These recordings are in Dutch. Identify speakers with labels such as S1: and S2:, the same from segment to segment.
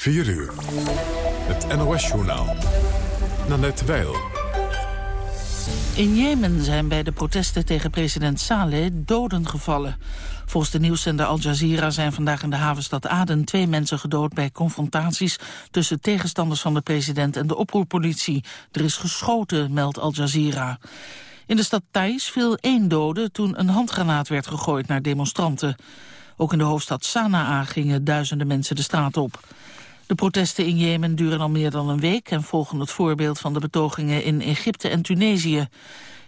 S1: 4 uur. Het NOS-journaal. Nanette Weil.
S2: In Jemen zijn bij de protesten tegen president Saleh doden gevallen. Volgens de nieuwszender Al Jazeera zijn vandaag in de havenstad Aden twee mensen gedood bij confrontaties tussen tegenstanders van de president en de oproerpolitie. Er is geschoten, meldt Al Jazeera. In de stad Thais viel één dode toen een handgranaat werd gegooid naar demonstranten. Ook in de hoofdstad Sanaa gingen duizenden mensen de straat op. De protesten in Jemen duren al meer dan een week... en volgen het voorbeeld van de betogingen in Egypte en Tunesië.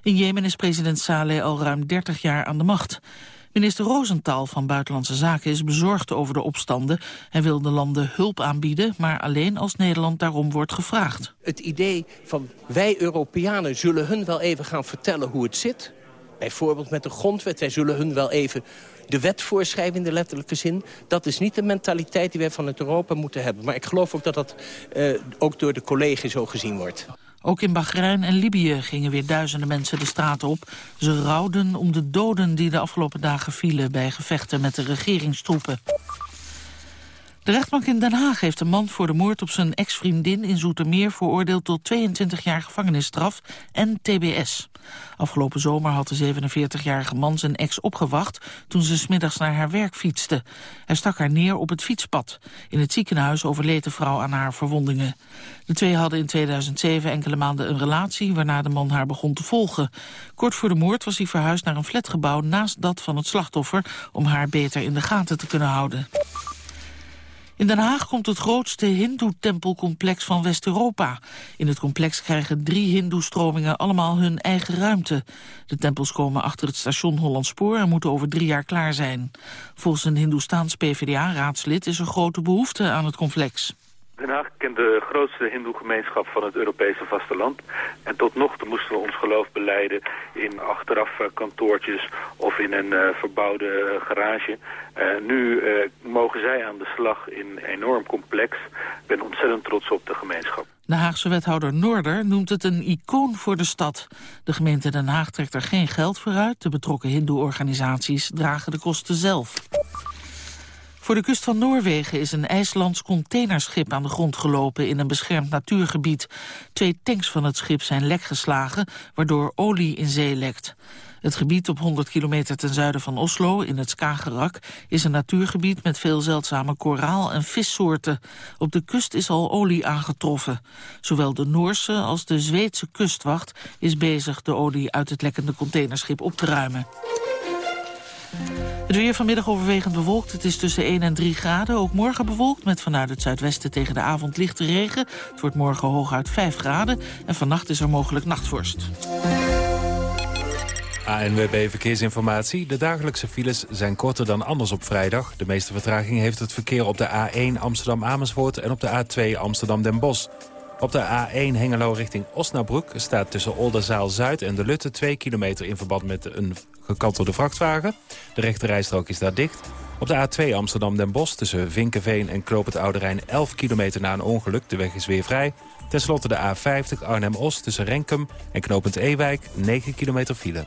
S2: In Jemen is president Saleh al ruim 30 jaar aan de macht. Minister Rosenthal van Buitenlandse Zaken is bezorgd over de opstanden. Hij wil de landen hulp aanbieden, maar alleen als Nederland daarom wordt gevraagd.
S3: Het idee van wij Europeanen zullen hun wel even gaan vertellen hoe het zit... bijvoorbeeld met de grondwet, wij zullen hun wel even de wet voorschrijven in de letterlijke zin. Dat is niet de mentaliteit die wij vanuit Europa moeten hebben. Maar ik geloof ook dat dat uh, ook door de collega's zo gezien wordt.
S2: Ook in Bahrein en Libië gingen weer duizenden mensen de straat op. Ze rouwden om de doden die de afgelopen dagen vielen... bij gevechten met de regeringstroepen. De rechtbank in Den Haag heeft een man voor de moord op zijn ex-vriendin in Zoetermeer veroordeeld tot 22 jaar gevangenisstraf en tbs. Afgelopen zomer had de 47-jarige man zijn ex opgewacht toen ze smiddags naar haar werk fietste. Hij stak haar neer op het fietspad. In het ziekenhuis overleed de vrouw aan haar verwondingen. De twee hadden in 2007 enkele maanden een relatie waarna de man haar begon te volgen. Kort voor de moord was hij verhuisd naar een flatgebouw naast dat van het slachtoffer om haar beter in de gaten te kunnen houden. In Den Haag komt het grootste hindoe-tempelcomplex van West-Europa. In het complex krijgen drie hindoe-stromingen allemaal hun eigen ruimte. De tempels komen achter het station Hollandspoor en moeten over drie jaar klaar zijn. Volgens een hindoestaans PvdA-raadslid is er grote behoefte aan het complex.
S4: Den Haag kent de grootste hindoe-gemeenschap van het Europese vasteland. En tot nog toe moesten we ons geloof beleiden in achteraf eh, kantoortjes of in een uh, verbouwde uh, garage. nu mogen zij aan de slag in een enorm complex. Ik ben ontzettend trots op de gemeenschap.
S2: De Haagse wethouder Noorder noemt het een icoon voor de stad. De gemeente Den Haag trekt er geen geld voor uit. De betrokken hindoe-organisaties dragen de kosten zelf. Voor de kust van Noorwegen is een IJslands containerschip aan de grond gelopen in een beschermd natuurgebied. Twee tanks van het schip zijn lek geslagen, waardoor olie in zee lekt. Het gebied op 100 kilometer ten zuiden van Oslo, in het Skagerrak, is een natuurgebied met veel zeldzame koraal- en vissoorten. Op de kust is al olie aangetroffen. Zowel de Noorse als de Zweedse kustwacht is bezig de olie uit het lekkende containerschip op te ruimen. Het weer vanmiddag overwegend bewolkt. Het is tussen 1 en 3 graden. Ook morgen bewolkt met vanuit het zuidwesten tegen de avond lichte regen. Het wordt morgen hooguit 5 graden. En vannacht is er mogelijk nachtvorst.
S5: ANWB Verkeersinformatie. De dagelijkse files zijn korter dan anders op vrijdag. De meeste vertraging heeft het verkeer op de A1 Amsterdam-Amersfoort... en op de A2 Amsterdam-Den Bosch. Op de A1 Hengelo richting Osnabrück staat tussen Oldenzaal-Zuid en de Lutte 2 kilometer in verband met een gekantelde vrachtwagen. De rechterrijstrook is daar dicht. Op de A2 Amsterdam-Den Bosch tussen Vinkenveen en Kloop het Oude Rijn 11 kilometer na een ongeluk. De weg is weer vrij. Ten slotte de A50 Arnhem-Os tussen Renkum en Knopend Ewijk 9 kilometer file.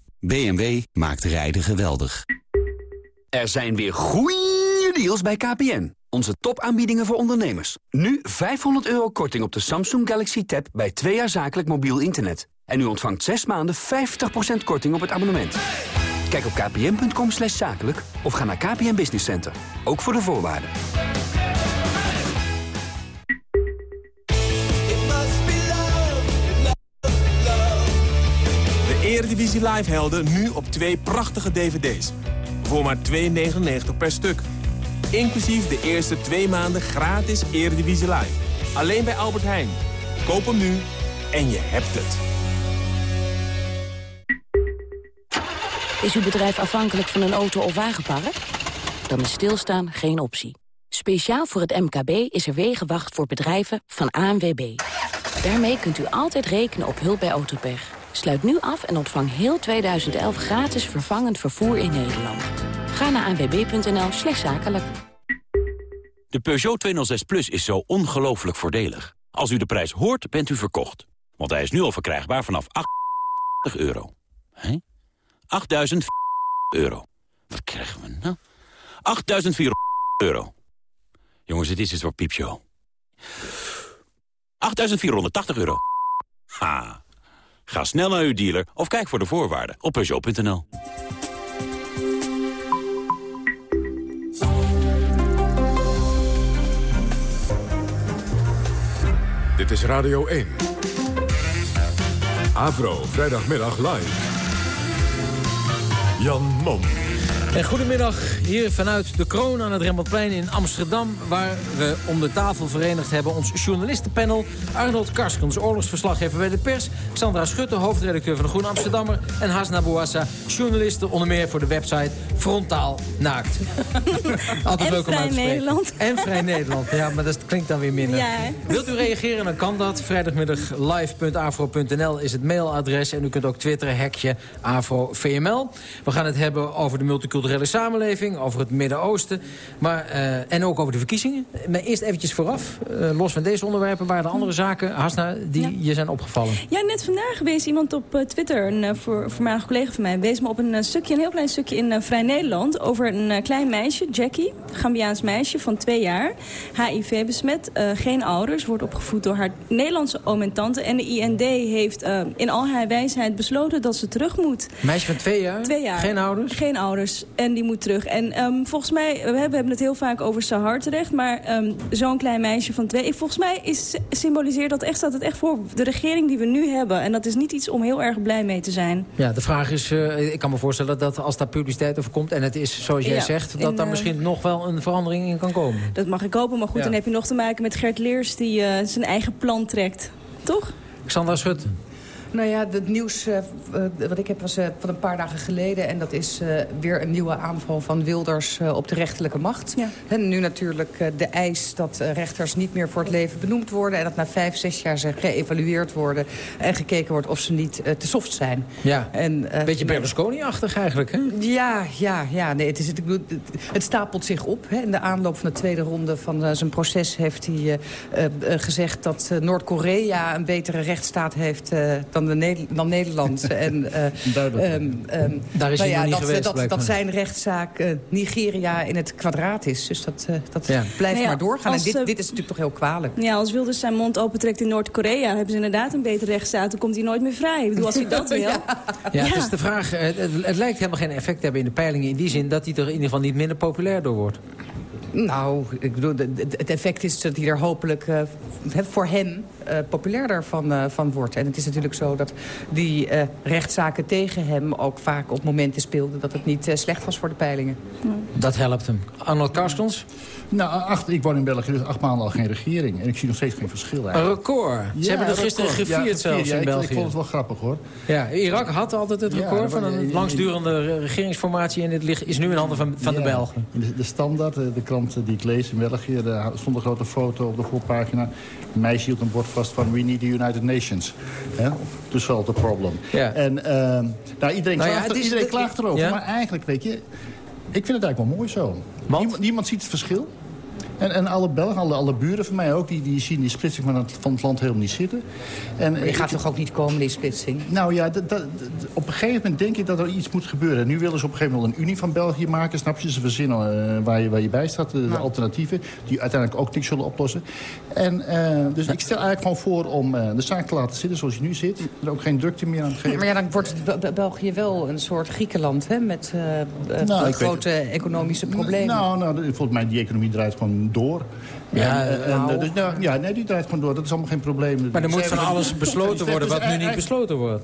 S6: BMW maakt rijden geweldig.
S7: Er zijn weer goeie deals bij KPN. Onze topaanbiedingen voor ondernemers. Nu 500 euro korting op de Samsung Galaxy Tab bij twee jaar zakelijk mobiel internet. En u ontvangt 6 maanden 50% korting op het abonnement. Kijk op kpn.com zakelijk of ga naar KPN Business Center. Ook voor de voorwaarden.
S8: Eredivisie Live helden nu op twee prachtige dvd's. Voor maar 2,99 per stuk. Inclusief de eerste twee maanden gratis Eredivisie Live. Alleen bij Albert Heijn. Koop hem nu en je hebt het.
S9: Is uw bedrijf afhankelijk van een auto of wagenpark? Dan is stilstaan geen optie. Speciaal voor het MKB is er Wegenwacht voor bedrijven van ANWB. Daarmee kunt u altijd rekenen op hulp bij autopech. Sluit nu af en ontvang heel 2011 gratis vervangend vervoer in Nederland. Ga naar anwb.nl slash zakelijk.
S10: De Peugeot 206 Plus is zo ongelooflijk voordelig. Als u de prijs hoort, bent u verkocht. Want hij is nu al verkrijgbaar vanaf 8 euro. Hé? 8.000 euro. Wat krijgen we nou? 8.400 euro. Jongens, dit is het voor piepshow. 8.480 euro. Ha. Ga snel naar uw dealer of kijk voor de voorwaarden op Peugeot.nl.
S1: Dit is Radio 1. Avro, vrijdagmiddag live. Jan Mom.
S11: En goedemiddag hier vanuit de Kroon aan het Rembrandtplein in Amsterdam... waar we om de tafel verenigd hebben ons journalistenpanel... Arnold Karskens, oorlogsverslaggever bij de pers... Sandra Schutte, hoofdredacteur van de Groene Amsterdammer... en Hasna Bouassa, journaliste onder meer voor de website Frontaal Naakt. Altijd leuk om
S12: Vrij
S11: uit te.
S12: Nederland.
S11: En Vrij Nederland, ja, maar dat klinkt dan weer minder.
S12: Ja?
S11: Wilt u reageren, dan kan dat. Vrijdagmiddag live.afro.nl is het mailadres. En u kunt ook twitteren, hekje AfroVML. We gaan het hebben over de multiculturele samenleving, over het Midden-Oosten. Maar, eh, en ook over de verkiezingen. Maar eerst eventjes vooraf, eh, los van deze onderwerpen... waren er andere zaken, Hasna, die je zijn opgevallen.
S12: Ja, net vandaag wees iemand op eh, Twitter, een voor, voormalig collega van mij... wees me op een stukje, een heel klein stukje in Vrij Nederland... over een klein meisje, Jackie, Gambiaans meisje van twee jaar. HIV besmet, geen ouders, wordt opgevoed door haar Nederlandse oom en tante. En de IND heeft in al haar wijsheid besloten dat ze terug moet.
S11: Meisje van twee jaar?
S12: Twee jaar.
S11: Geen ouders?
S12: Geen ouders. En die moet terug. En ehm, volgens mij, we hebben, het heel vaak over Sahar terecht... maar ehm, zo'n klein meisje van twee... Volgens mij is, symboliseert dat echt, staat het echt voor de regering die we nu hebben. En dat is niet iets om heel erg blij mee te zijn.
S11: Ja, de vraag is, eh, ik kan me voorstellen dat als daar publiciteit over komt... en het is zoals jij
S12: Ja,
S11: zegt, dat daar
S12: eh,
S11: misschien nog wel een verandering in kan komen.
S12: Dat mag ik hopen. Maar goed,
S11: Ja.
S12: dan heb je nog te maken met Gert Leers... die eh, zijn eigen plan trekt. Toch?
S11: Xandra Schut.
S13: Nou ja, het nieuws eh, eh, wat ik heb was eh, van een paar dagen geleden. En dat is eh, weer een nieuwe aanval van Wilders eh, op de rechterlijke macht.
S12: Ja.
S13: En nu natuurlijk eh, de eis dat rechters niet meer voor het leven benoemd worden. En dat na vijf, zes jaar ze geëvalueerd worden. En gekeken wordt of ze niet eh, te soft zijn.
S11: Ja,
S13: En, eh,
S11: beetje Berlusconi-achtig eigenlijk, hè?
S13: ja, ja, ja. Nee, het, is, ik bedoel, het, het stapelt zich op. Hè. In de aanloop van de tweede ronde van zijn proces heeft hij eh, eh, eh, gezegd... dat Noord-Korea een betere rechtsstaat heeft eh, dan, de Ne- dan Nederland. en, eh,
S11: Duidelijk.
S13: ehm, ehm,
S11: Daar is hij
S13: nou ja,
S11: nog niet
S13: dat,
S11: geweest,
S13: dat, dat zijn rechtszaak eh, Nigeria in het kwadraat is. Dus dat, eh, dat
S11: Ja.
S13: blijft
S12: Nou ja,
S13: maar doorgaan.
S12: als,
S13: en dit,
S12: eh,
S13: dit is natuurlijk toch heel kwalijk.
S12: Ja, als Wilders zijn mond opentrekt in Noord-Korea... hebben ze inderdaad een betere rechtsstaat. Dan komt hij nooit meer vrij. Ik bedoel, als hij dat wil...
S11: Ja, het is de vraag. eh, Het, het lijkt helemaal geen effect te hebben in de peilingen... in die zin dat hij er in ieder geval niet minder populair door wordt.
S13: Nou, ik bedoel, het effect is dat hij er hopelijk eh, voor hem eh, populairder van, eh, van wordt. En het is natuurlijk zo dat die eh, rechtszaken tegen hem ook vaak op momenten speelden... dat het niet eh, slecht was voor de peilingen.
S11: Dat helpt hem. Arnold Karskens,
S14: Nou, acht, ik woon in België, dus acht maanden al geen regering. En ik zie nog steeds geen verschil
S11: een
S14: eigenlijk.
S11: record. Ze
S14: Ja,
S11: hebben het
S14: record.
S11: gisteren
S14: Ja,
S11: gevierd zelfs
S14: ja,
S11: in
S14: ik-
S11: België.
S14: Ik vond het wel grappig, hoor.
S11: Ja, Irak had altijd het record van een langstdurende regeringsformatie... en het ligt- is nu in handen van, van de. Belgen.
S14: De, de Standaard, de krant die ik lees in België... daar stond een grote foto op de voorpagina. Een meisje hield een bord vast van... We need the United Nations. Hè? To solve the problem.
S11: Ja.
S14: En ehm, nou, iedereen,
S11: Nou ja,
S14: klaagt,
S11: het is-
S14: iedereen
S11: het-
S14: klaagt erover. Maar eigenlijk, weet je... Ik vind het eigenlijk wel mooi zo. Niemand ziet het verschil. En, en alle Belgen, alle, alle buren van mij ook... die, die zien die splitsing van het, van het land helemaal niet zitten. En,
S13: Maar je
S14: ik-
S13: gaat toch ook niet komen, die splitsing?
S14: nou ja, dat- dat- dat- op een gegeven moment denk ik dat er iets moet gebeuren. Nu willen ze op een gegeven moment een unie van België maken. Snap je? Ze verzinnen eh, waar, je, waar je bij staat. De, de alternatieven. Die uiteindelijk ook niks zullen oplossen. En, eh, dus ik stel eigenlijk gewoon voor om eh, de zaak te laten zitten zoals je nu zit. Er ook geen drukte meer aan te geven.
S13: Maar ja, dan wordt Be- Be- België wel een soort Griekenland... Hè, met eh, eh,
S14: Nou,
S13: grote economische problemen.
S14: Nou, nou, volgens mij die economie draait gewoon door.
S11: Ja,
S14: En, eh, en,
S13: nou.
S14: dus, nou, ja, nee, die draait gewoon door. Dat is allemaal geen probleem.
S11: Maar er moet van alles besloten worden wat nu niet besloten wordt.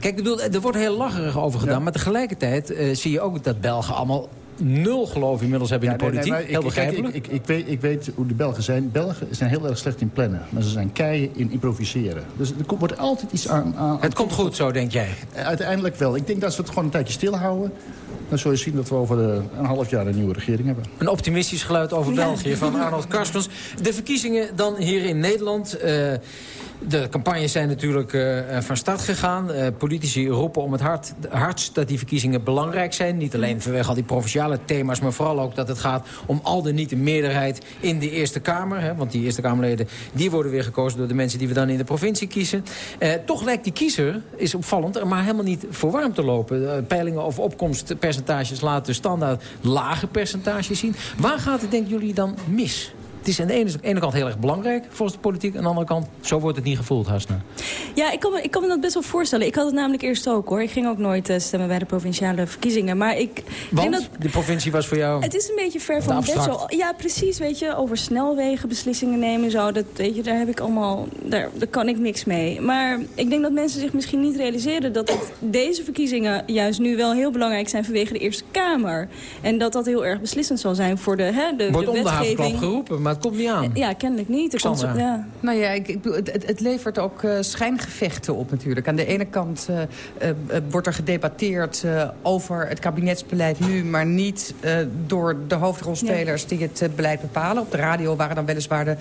S11: Kijk, bedoel, er wordt heel lacherig over gedaan.
S14: Ja.
S11: Maar tegelijkertijd eh, zie je ook dat Belgen allemaal nul geloof inmiddels hebben in de
S14: Ja, nee, nee,
S11: politiek. heel
S14: ik,
S11: begrijpelijk.
S14: ik, ik, ik, weet, ik weet hoe de Belgen zijn. Belgen zijn heel erg slecht in plannen. Maar ze zijn keien in improviseren. Dus er komt- wordt altijd iets aan... aan
S11: het komt goed zo, denk jij.
S14: Uiteindelijk wel. Ik denk dat ze het gewoon een tijdje stilhouden. Dan zul je zien dat we over een half jaar een nieuwe regering hebben.
S11: Een optimistisch geluid over België van Arnold Karskens. De verkiezingen dan hier in Nederland... Uh, de campagnes zijn natuurlijk uh, van start gegaan. Uh, politici roepen om het hart, hardst dat die verkiezingen belangrijk zijn. Niet alleen vanwege al die provinciale thema's... maar vooral ook dat het gaat om al de niet de meerderheid in de Eerste Kamer. Hè, want die Eerste Kamerleden die worden weer gekozen door de mensen die we dan in de provincie kiezen. Toch lijkt die kiezer, is opvallend, maar helemaal niet voor warm te lopen. peilingen of opkomstpercentages laten standaard lage percentages zien. Waar gaat het, denken jullie, dan mis? Het is aan de ene, ene, kant heel erg belangrijk volgens de politiek. Aan de andere kant, zo wordt het niet gevoeld, Hasna.
S12: Ja, ik kan, me, ik kan me dat best wel voorstellen. Ik had het namelijk eerst ook, hoor. Ik ging ook nooit uh, stemmen bij de provinciale verkiezingen. Maar ik
S11: Want?
S12: dat...
S11: de provincie was voor jou...
S12: Het is een beetje ver van bed. Zo, ja, precies, weet je. Over snelwegen beslissingen nemen zo. Dat, weet je, daar heb ik allemaal... Daar, daar kan ik niks mee. Maar ik denk dat mensen zich misschien niet realiseren... dat het, deze verkiezingen juist nu wel heel belangrijk zijn... vanwege de Eerste Kamer. En dat dat heel erg beslissend zal zijn voor de, hè, de,
S11: Wordt
S12: de wetgeving.
S11: geroepen, maar het komt niet aan.
S12: Ja, kennelijk niet. Er komt, ja.
S13: Nou ja, ik, ik, het, het levert ook uh, schijngevechten op natuurlijk. Aan de ene kant uh, uh, wordt er gedebatteerd over het kabinetsbeleid nu... maar niet door de hoofdrolspelers ja. die het beleid bepalen. Op de radio waren dan weliswaar de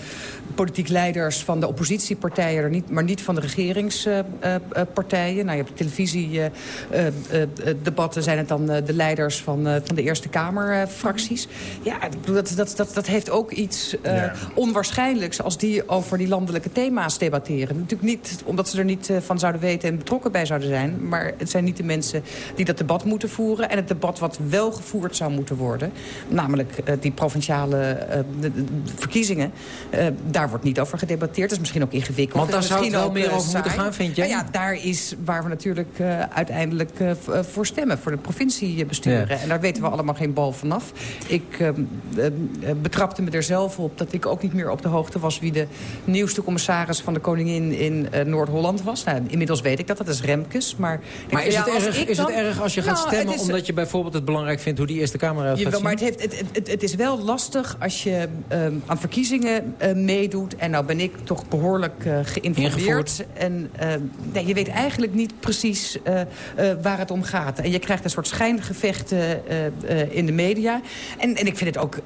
S13: politiek leiders van de oppositiepartijen... Er niet, maar niet van de regeringspartijen. nou, je hebt televisiedebatten zijn het dan de leiders van, van de Eerste Kamerfracties. ja, dat, dat, dat, dat heeft ook iets... Ja onwaarschijnlijks als die over die landelijke thema's debatteren. Natuurlijk niet omdat ze er niet eh, van zouden weten en betrokken bij zouden zijn. Maar het zijn niet de mensen die dat debat moeten voeren. En het debat wat wel gevoerd zou moeten worden. Namelijk uh, die provinciale uh, de, de verkiezingen. daar wordt niet over gedebatteerd. Dat is misschien ook ingewikkeld.
S11: Want daar
S13: zou
S11: het wel meer over moeten gaan, vind je?
S13: Nou ja, daar is waar we natuurlijk uiteindelijk voor stemmen. Voor de provinciebesturen. Ja. En daar weten we allemaal geen bal vanaf. Ik betrapte me er zelf op dat ik ook niet meer op de hoogte was... wie de nieuwste commissaris van de koningin in uh, Noord-Holland was. Nou, inmiddels weet ik dat, dat is Remkes. Maar,
S11: maar is, ja, het, erg, is dan, het erg als je gaat nou, stemmen... Is, omdat je bijvoorbeeld het belangrijk vindt hoe die Eerste Kamer gaat
S13: jawel, maar het, heeft, het, het, het, is wel lastig als je um, aan verkiezingen uh, meedoet. En nou ben ik toch behoorlijk uh, geïnformeerd. En nee, je weet eigenlijk niet precies waar het om gaat. En je krijgt een soort schijngevechten in de media. En, en ik vind het ook...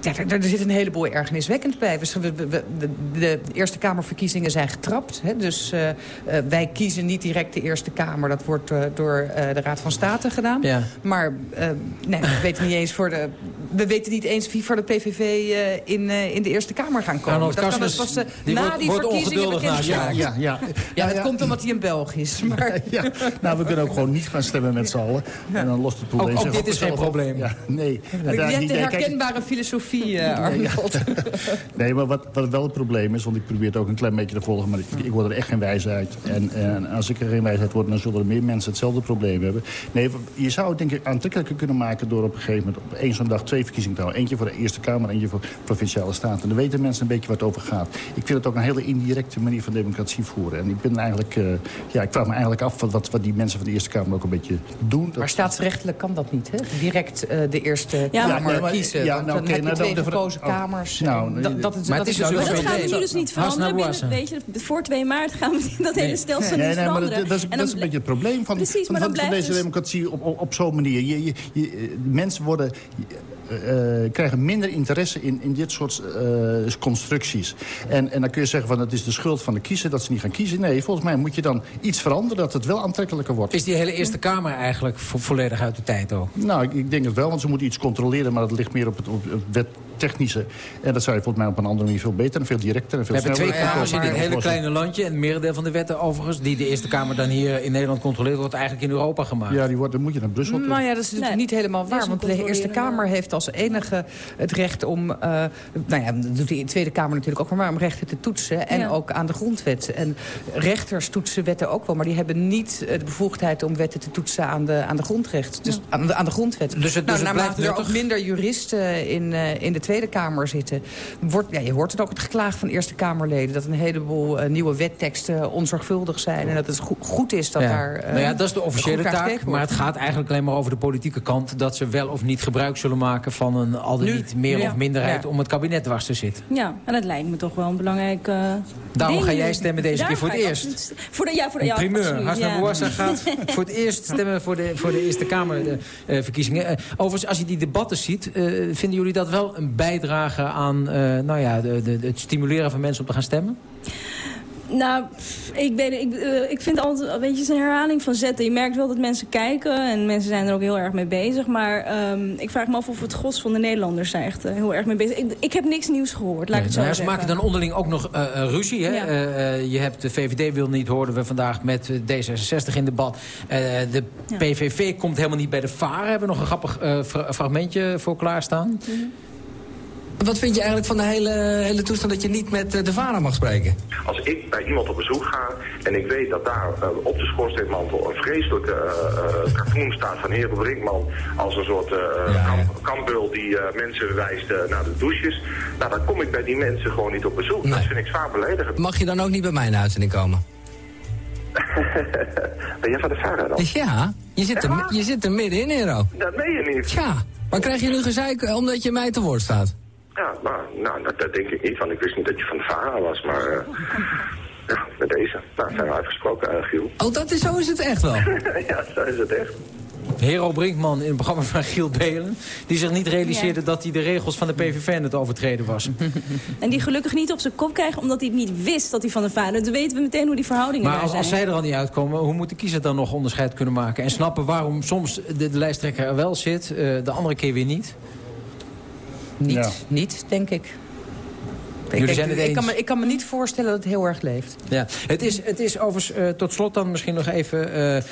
S13: ja, er, er zit een heleboel ergernis indrukwekkend bij. We, we, de, de, Eerste Kamerverkiezingen zijn getrapt. Hè, dus uh, uh, wij kiezen niet direct de Eerste Kamer. Dat wordt uh, door de Raad van State gedaan.
S11: Ja.
S13: Maar nee, we, weten niet eens voor de, we weten niet eens wie voor de PVV in, in de Eerste Kamer gaan komen.
S11: Arnold dat kan het pas die na wordt, die wordt verkiezingen bekend
S14: ja, ja, ja.
S13: ja, dat komt omdat hij een Belg is. Maar...
S14: ja, nou, we kunnen ook gewoon niet gaan stemmen met z'n allen. En dan lost het probleem
S11: ook, ook dit is geen probleem.
S14: Ja, nee.
S13: Je hebt de herkenbare filosofie,
S14: Nee, maar wat, wat wel het probleem is, want ik probeer het ook een klein beetje te volgen... maar ik, ik word er echt geen wijsheid. En, en als ik er geen wijsheid word, dan zullen er meer mensen hetzelfde probleem hebben. Nee, je zou het denk ik aantrekkelijker kunnen maken... door op een gegeven moment op één zo'n dag twee verkiezingen te houden. Eentje voor de Eerste Kamer, eentje voor Provinciale Staten. En dan weten mensen een beetje waar het over gaat. Ik vind het ook een hele indirecte manier van democratie voeren. En ik ben eigenlijk, uh, ja, ik vraag me eigenlijk af wat, wat die mensen van de Eerste Kamer ook een beetje doen.
S13: Maar staatsrechtelijk kan dat niet, hè? Direct uh, de Eerste ja, Kamer ja, maar, kiezen. Ja, nou, dan okay, heb je nou, twee gekozen oh, kamers. Nou, dat, dat, is,
S12: maar het is dus dat gaan we nu dus niet veranderen. Binnen, weet je, voor 2 maart gaan we dat hele stelsel
S14: nee,
S12: niet
S14: nee,
S12: veranderen.
S14: Maar dat, dat, is, een beetje het probleem van, Precies, van, van, van deze dus... democratie op, op, op zo'n manier. Je, je, je, mensen worden... Uh, krijgen minder interesse in, in dit soort uh, constructies. En, en dan kun je zeggen van het is de schuld van de kiezer dat ze niet gaan kiezen. Nee, volgens mij moet je dan iets veranderen dat het wel aantrekkelijker wordt.
S11: Is die hele Eerste Kamer eigenlijk vo volledig uit de tijd ook?
S14: Nou, ik, ik, denk het wel, want ze moeten iets controleren, maar dat ligt meer op het, op het wet technische. En dat zou je volgens mij op een andere manier veel beter en veel directer en veel
S11: We hebben twee kamers in dit hele kleine landje. En het merendeel van de wetten overigens, die de Eerste Kamer dan hier in Nederland controleert, wordt eigenlijk in Europa gemaakt.
S14: Ja, die wordt, dan moet je naar Brussel
S13: Nou ja, dat is natuurlijk niet helemaal waar. Want de Eerste Kamer heeft als enige het recht om, uh, nou ja, dat doet de Tweede Kamer natuurlijk ook maar, om rechten te toetsen. En ja. ook aan de grondwet. En rechters toetsen wetten ook wel, maar die hebben niet de bevoegdheid om wetten te toetsen aan de, aan de grondrecht. Dus ja. aan, de, aan de grondwet.
S11: Dus het, dus
S13: nou, naarmate er ook minder juristen in, uh, in de Tweede Kamer zitten... Wordt, ja, je hoort het ook het geklaag van Eerste Kamerleden... dat een heleboel uh, nieuwe wetteksten onzorgvuldig zijn... en dat het go goed is dat
S11: ja.
S13: daar... Uh,
S11: nou ja, dat is de officiële taak, maar het gaat eigenlijk alleen maar over de politieke kant... dat ze wel of niet gebruik zullen maken van een al dan niet meer of minderheid... om het kabinet dwars te zitten.
S12: Ja, en dat lijkt me toch wel een belangrijk uh,
S11: Daarom ga jij stemmen deze keer voor het eerst.
S12: Voor de, ja, voor de, ja,
S11: primeur. Hasna Bouassa gaat voor het eerst stemmen voor de, voor de Eerste Kamerverkiezingen. Uh, overigens, als je die debatten ziet... Uh, vinden jullie dat wel een bijdrage aan nou ja, de, de, het stimuleren van mensen om te gaan stemmen?
S12: Nou, ik, weet, ik, uh, ik vind altijd een beetje een herhaling van zetten. Je merkt wel dat mensen kijken en mensen zijn er ook heel erg mee bezig. Maar um, ik vraag me af of het gros van de Nederlanders zijn echt uh, heel erg mee bezig. Ik, ik, heb niks nieuws gehoord, laat ik het zo
S11: nou,
S12: Ze
S11: maken dan onderling ook nog uh, ruzie. Hè? Ja. je hebt de VVD wil niet, hoorden we vandaag met D66 in debat. de ja. PVV komt helemaal niet bij de varen. Hebben we nog een grappig fragmentje voor klaarstaan. Mm -hmm.
S15: Wat vind je eigenlijk van de hele, hele toestand dat je niet met de vader mag spreken?
S16: Als ik bij iemand op bezoek ga en ik weet dat daar uh, op de schoorsteenmantel een vreselijke uh, cartoon staat van Hero Brinkman als een soort ja, kamp, kampbul die mensen wijst naar de douches, nou, dan kom ik bij die mensen gewoon niet op bezoek. Nee. Dat vind ik zwaar beledigend.
S15: Mag je dan ook niet bij mij in de uitzending komen?
S16: ben jij van de vader dan?
S15: Ja, je zit, er, je zit er middenin, Hero.
S16: Dat meen je niet.
S15: Ja, maar krijg je nu gezeik omdat je mij te woord staat?
S16: Ja, nou, nou dat, dat, denk ik niet, want ik wist niet dat je van de VARA was, maar... Uh, ja, met deze. Nou, zijn we uitgesproken, uh, Giel.
S15: Oh, dat is, zo is het echt wel?
S16: ja, zo is het echt.
S11: Hero Brinkman in het programma van Giel Belen... die zich niet realiseerde ja. dat hij de regels van de PVV aan het overtreden was.
S12: En die gelukkig niet op zijn kop krijgt... omdat hij niet wist dat hij van de vader... dan weten we meteen hoe die verhoudingen
S11: maar als,
S12: zijn.
S11: als zij er al niet uitkomen... hoe moet de kiezer dan nog onderscheid kunnen maken? En snappen waarom soms de, de lijsttrekker er wel zit... Uh, de andere keer weer niet?
S13: Niet, ja. niet denk ik. Ik, denk, ik, kan me, ik, kan me, niet voorstellen dat het heel erg leeft.
S11: Ja. Het is, het is overigens, uh, tot slot dan misschien nog even... Uh,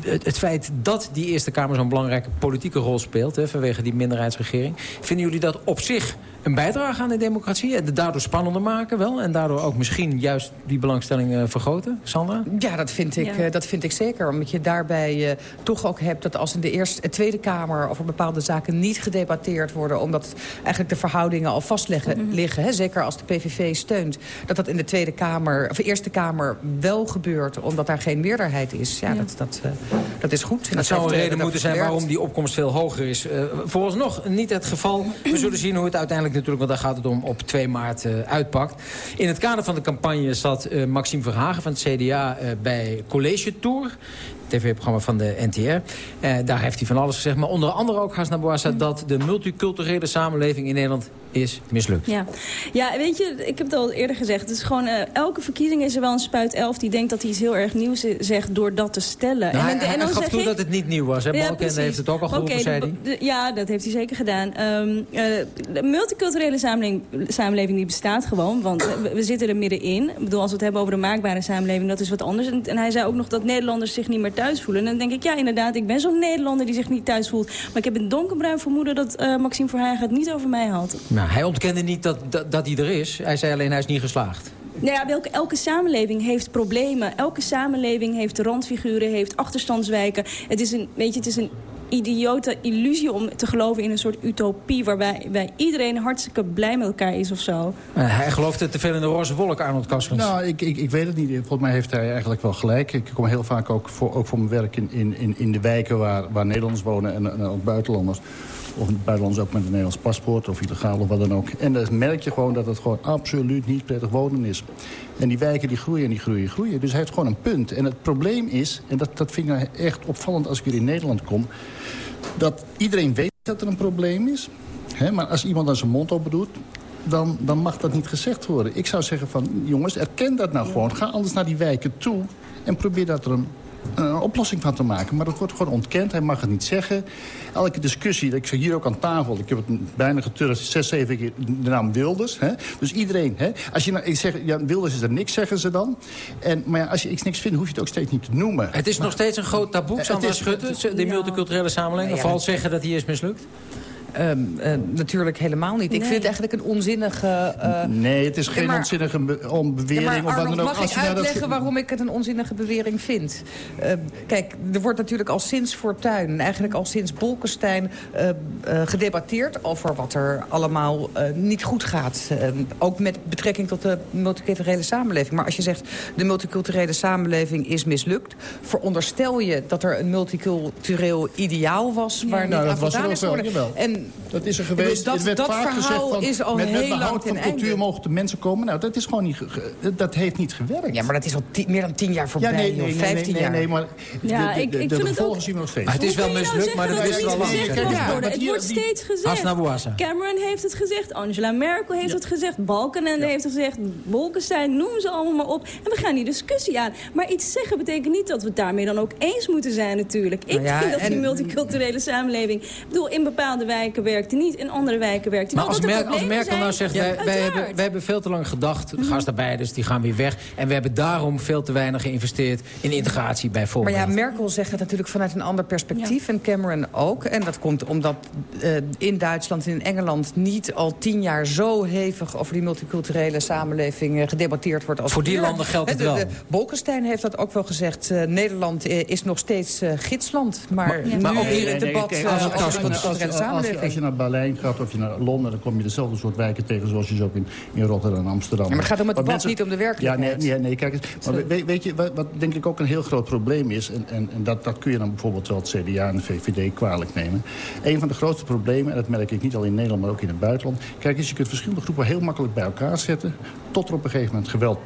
S11: het, het, feit dat die Eerste Kamer zo'n belangrijke politieke rol speelt... Hè, vanwege die minderheidsregering. Vinden jullie dat op zich een bijdrage aan de democratie? En daardoor spannender maken wel? En daardoor ook misschien juist die belangstelling uh, vergroten? Sandra?
S13: Ja, dat vind ik, ja. uh, dat vind ik zeker. Omdat je daarbij uh, toch ook hebt dat als in de Eerste, Tweede Kamer... over bepaalde zaken niet gedebatteerd worden... omdat eigenlijk de verhoudingen al vast liggen, mm -hmm. liggen hè, zeker als de PVV steunt... dat dat in de Tweede Kamer, of de Eerste Kamer wel gebeurt... omdat daar geen meerderheid is. Ja, ja. Dat, dat, dat is goed.
S11: Dat zou een reden moeten zijn waarom die opkomst veel hoger is. vooralsnog niet het geval. We zullen zien hoe het uiteindelijk natuurlijk, want daar gaat het om, op 2 maart uh, uitpakt. In het kader van de campagne zat uh, Maxime Verhagen van het CDA uh, bij College Tour tv-programma van de NTR. Uh, daar heeft hij van alles gezegd. Maar onder andere ook Hasna Bouassa mm. dat de multiculturele samenleving in Nederland is mislukt.
S12: Ja. ja, weet je, ik heb het al eerder gezegd. Het is gewoon, uh, elke verkiezing is er wel een spuit elf die denkt dat hij iets heel erg nieuws zegt door dat te stellen.
S11: Nou,
S12: en,
S11: hij,
S12: en
S11: dan hij gaf toe ik... dat het niet nieuw was. Hè? Ja, Balken heeft het ook al geroepen, okay, zei hij.
S12: Ja, dat heeft hij zeker gedaan. Um, uh, de multiculturele samenleving, samenleving die bestaat gewoon, want we, we, zitten er middenin. Ik bedoel, als we het hebben over de maakbare samenleving, dat is wat anders. En, en hij zei ook nog dat Nederlanders zich niet meer thuis voelen. En dan denk ik, ja, inderdaad, ik ben zo'n Nederlander die zich niet thuis voelt. Maar ik heb een donkerbruin vermoeden dat uh, Maxime Verhagen het niet over mij had.
S11: Nou, hij ontkende niet dat, dat, dat hij er is. Hij zei alleen, hij is niet geslaagd.
S12: Nou ja, elke, elke samenleving heeft problemen. Elke samenleving heeft randfiguren, heeft achterstandswijken. Het is een, weet je, het is een idiote illusie om te geloven in een soort utopie... waarbij bij iedereen hartstikke blij met elkaar is of zo.
S11: Uh, hij gelooft te veel in de roze wolk, Arnold Kaskens.
S14: Nou, ik, ik, ik weet het niet. Volgens mij heeft hij eigenlijk wel gelijk. Ik kom heel vaak ook voor, ook voor mijn werk in, in, in de wijken waar, waar Nederlanders wonen... en, en ook buitenlanders of buitenlanders ook met een Nederlands paspoort of illegaal of wat dan ook. En dan merk je gewoon dat het gewoon absoluut niet prettig wonen is. En die wijken die groeien en die groeien groeien. Dus hij heeft gewoon een punt. En het probleem is, en dat, dat vind ik echt opvallend als ik weer in Nederland kom... dat iedereen weet dat er een probleem is. Hè? Maar als iemand dan zijn mond open doet, dan, dan mag dat niet gezegd worden. Ik zou zeggen van, jongens, erken dat nou gewoon. Ga anders naar die wijken toe en probeer dat er een een oplossing van te maken. Maar dat wordt gewoon ontkend. Hij mag het niet zeggen. Elke discussie, ik zeg hier ook aan tafel... ik heb het bijna geturfd, zes, zeven keer de naam Wilders. Hè? Dus iedereen, hè? als je nou, ik zeg, ja, Wilders is er niks, zeggen ze dan. En, maar ja, als je niks vindt, hoef je het ook steeds niet te noemen.
S11: Het is
S14: maar,
S11: nog steeds een groot taboe, Sandra Schutte... de multiculturele samenleving. Ja, ja. Valt zeggen dat hij is mislukt?
S13: Um, uh, natuurlijk helemaal niet. Nee. Ik vind het eigenlijk een onzinnige... Uh,
S14: nee, het is geen maar, onzinnige be bewering.
S13: Ja, maar Arnold,
S14: of
S13: mag ik uitleggen dat... waarom ik het een onzinnige bewering vind? Uh, kijk, er wordt natuurlijk al sinds Fortuyn... eigenlijk al sinds Bolkestein gedebatteerd... over wat er allemaal niet goed gaat. ook met betrekking tot de multiculturele samenleving. Maar als je zegt, de multiculturele samenleving is mislukt... veronderstel je dat er een multicultureel ideaal was... waar
S14: nou, dat was er ook wel, Dat is er geweest.
S13: Dat,
S14: het werd
S13: dat
S14: vaak
S13: verhaal
S14: gezegd van,
S13: is al
S14: met, met
S13: heel lang
S14: behoud van cultuur
S13: einde.
S14: mogen de mensen komen. Nou, dat is gewoon niet, dat heeft niet gewerkt.
S13: Ja, maar dat is al meer dan tien jaar voorbij,
S14: ja, nee, nee, nee,
S13: 15
S14: nee,
S13: jaar.
S14: nee, maar
S12: Ja,
S14: de, de,
S12: ik-
S14: de,
S12: ik
S14: de
S12: vind het
S14: gevolgen
S12: ook-
S14: zien we nog steeds.
S11: Maar het is wel
S12: nou
S11: mislukt, maar dat wisten we al
S12: er
S11: lang.
S12: Het wordt steeds gezegd. Cameron heeft het gezegd, Angela Merkel heeft het gezegd... Balkenende heeft het gezegd, Bolkestein, noem ze allemaal maar op. En we gaan die discussie aan. Maar iets zeggen betekent niet dat we het daarmee dan ook eens moeten zijn natuurlijk. Ik
S13: Nou
S12: vind dat die multiculturele samenleving... Ik bedoel, in bepaalde wijken werkt die niet, in andere wijken werkt die
S11: Maar
S12: wel.
S11: als,
S12: er
S11: Merkel, als
S12: problemen
S11: Merkel nou zegt, wij, wij, hebben, wij hebben veel te lang gedacht... de gastarbeiders die gaan weer weg... en we hebben daarom veel te weinig geïnvesteerd in integratie
S13: Maar
S11: bijvoorbeeld.
S13: ja, Merkel zegt het natuurlijk vanuit een ander perspectief. En Cameron ook. En dat komt omdat eh, in Duitsland en in Engeland... niet al tien jaar zo hevig over die multiculturele samenleving eh, gedebatteerd wordt. Als
S11: Voor die landen geldt het
S13: de-
S11: wel.
S13: de Bolkestein heeft dat ook wel gezegd. eh, Nederland eh, is nog steeds eh, gidsland. Maar,
S11: Maar-
S13: nu
S11: maar ook
S13: in
S11: hier-
S13: het
S14: Nee, nee,
S13: debat eh,
S14: als, je-
S13: over de samenleving.
S14: Als je naar Berlijn gaat of je naar Londen... dan kom je dezelfde soort wijken tegen zoals je ze ook in, in Rotterdam en Amsterdam.
S13: maar het gaat om het debat, niet om de werkelijkheid.
S14: Ja, nee, nee, nee kijk eens. Maar weet, weet je, wat, wat denk ik ook een heel groot probleem is... en, en, en dat, dat kun je dan bijvoorbeeld wel het CDA en de VVD kwalijk nemen. Een van de grootste problemen, en dat merk ik niet alleen in Nederland... maar ook in het buitenland. Kijk eens, je kunt verschillende groepen heel makkelijk bij elkaar zetten... tot er op een gegeven moment geweld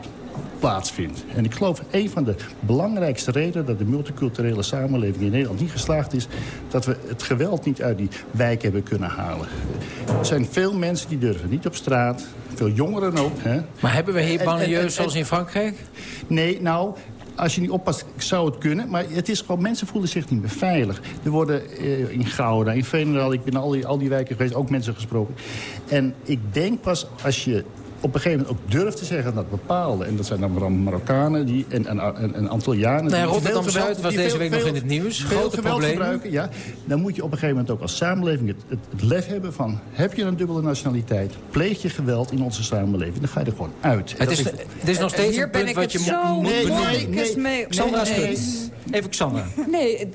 S14: plaatsvindt. En ik geloof een van de belangrijkste redenen... dat de multiculturele samenleving in Nederland niet geslaagd is... dat we het geweld niet uit die wijk hebben kunnen halen. Er zijn veel mensen die durven niet op straat. Veel jongeren ook. Hè.
S11: Maar hebben we hier banlieues zoals in Frankrijk?
S14: Nee, nou, als je niet oppast, zou het kunnen. Maar het is gewoon, mensen voelen zich niet meer veilig. Er worden eh, in Gouda, in Veenendaal, ik ben al die, al die wijken geweest, ook mensen gesproken. En ik denk pas als je op een gegeven moment ook durft te zeggen dat bepaalde... en dat zijn dan vooral Marokkanen die, en, en, en, en Antillianen...
S11: Nou Rotterdam-Zuid
S14: geweld-
S11: was deze
S14: veel-
S11: week nog in het nieuws.
S14: veel
S11: Grote problemen.
S14: gebruiken, ja. Dan moet je op een gegeven moment ook als samenleving het, het, het lef hebben van... heb je een dubbele nationaliteit, pleeg je geweld in onze samenleving... dan ga je er gewoon uit.
S11: Het
S14: Dat
S11: is, het is nog steeds
S13: Hier
S11: een
S13: ben
S11: punt
S13: ik
S11: wat
S13: het
S11: je
S13: zo
S11: moet benoemen.
S14: nee, nee.
S13: mee-
S11: Even Xandra.
S13: Nee, eh,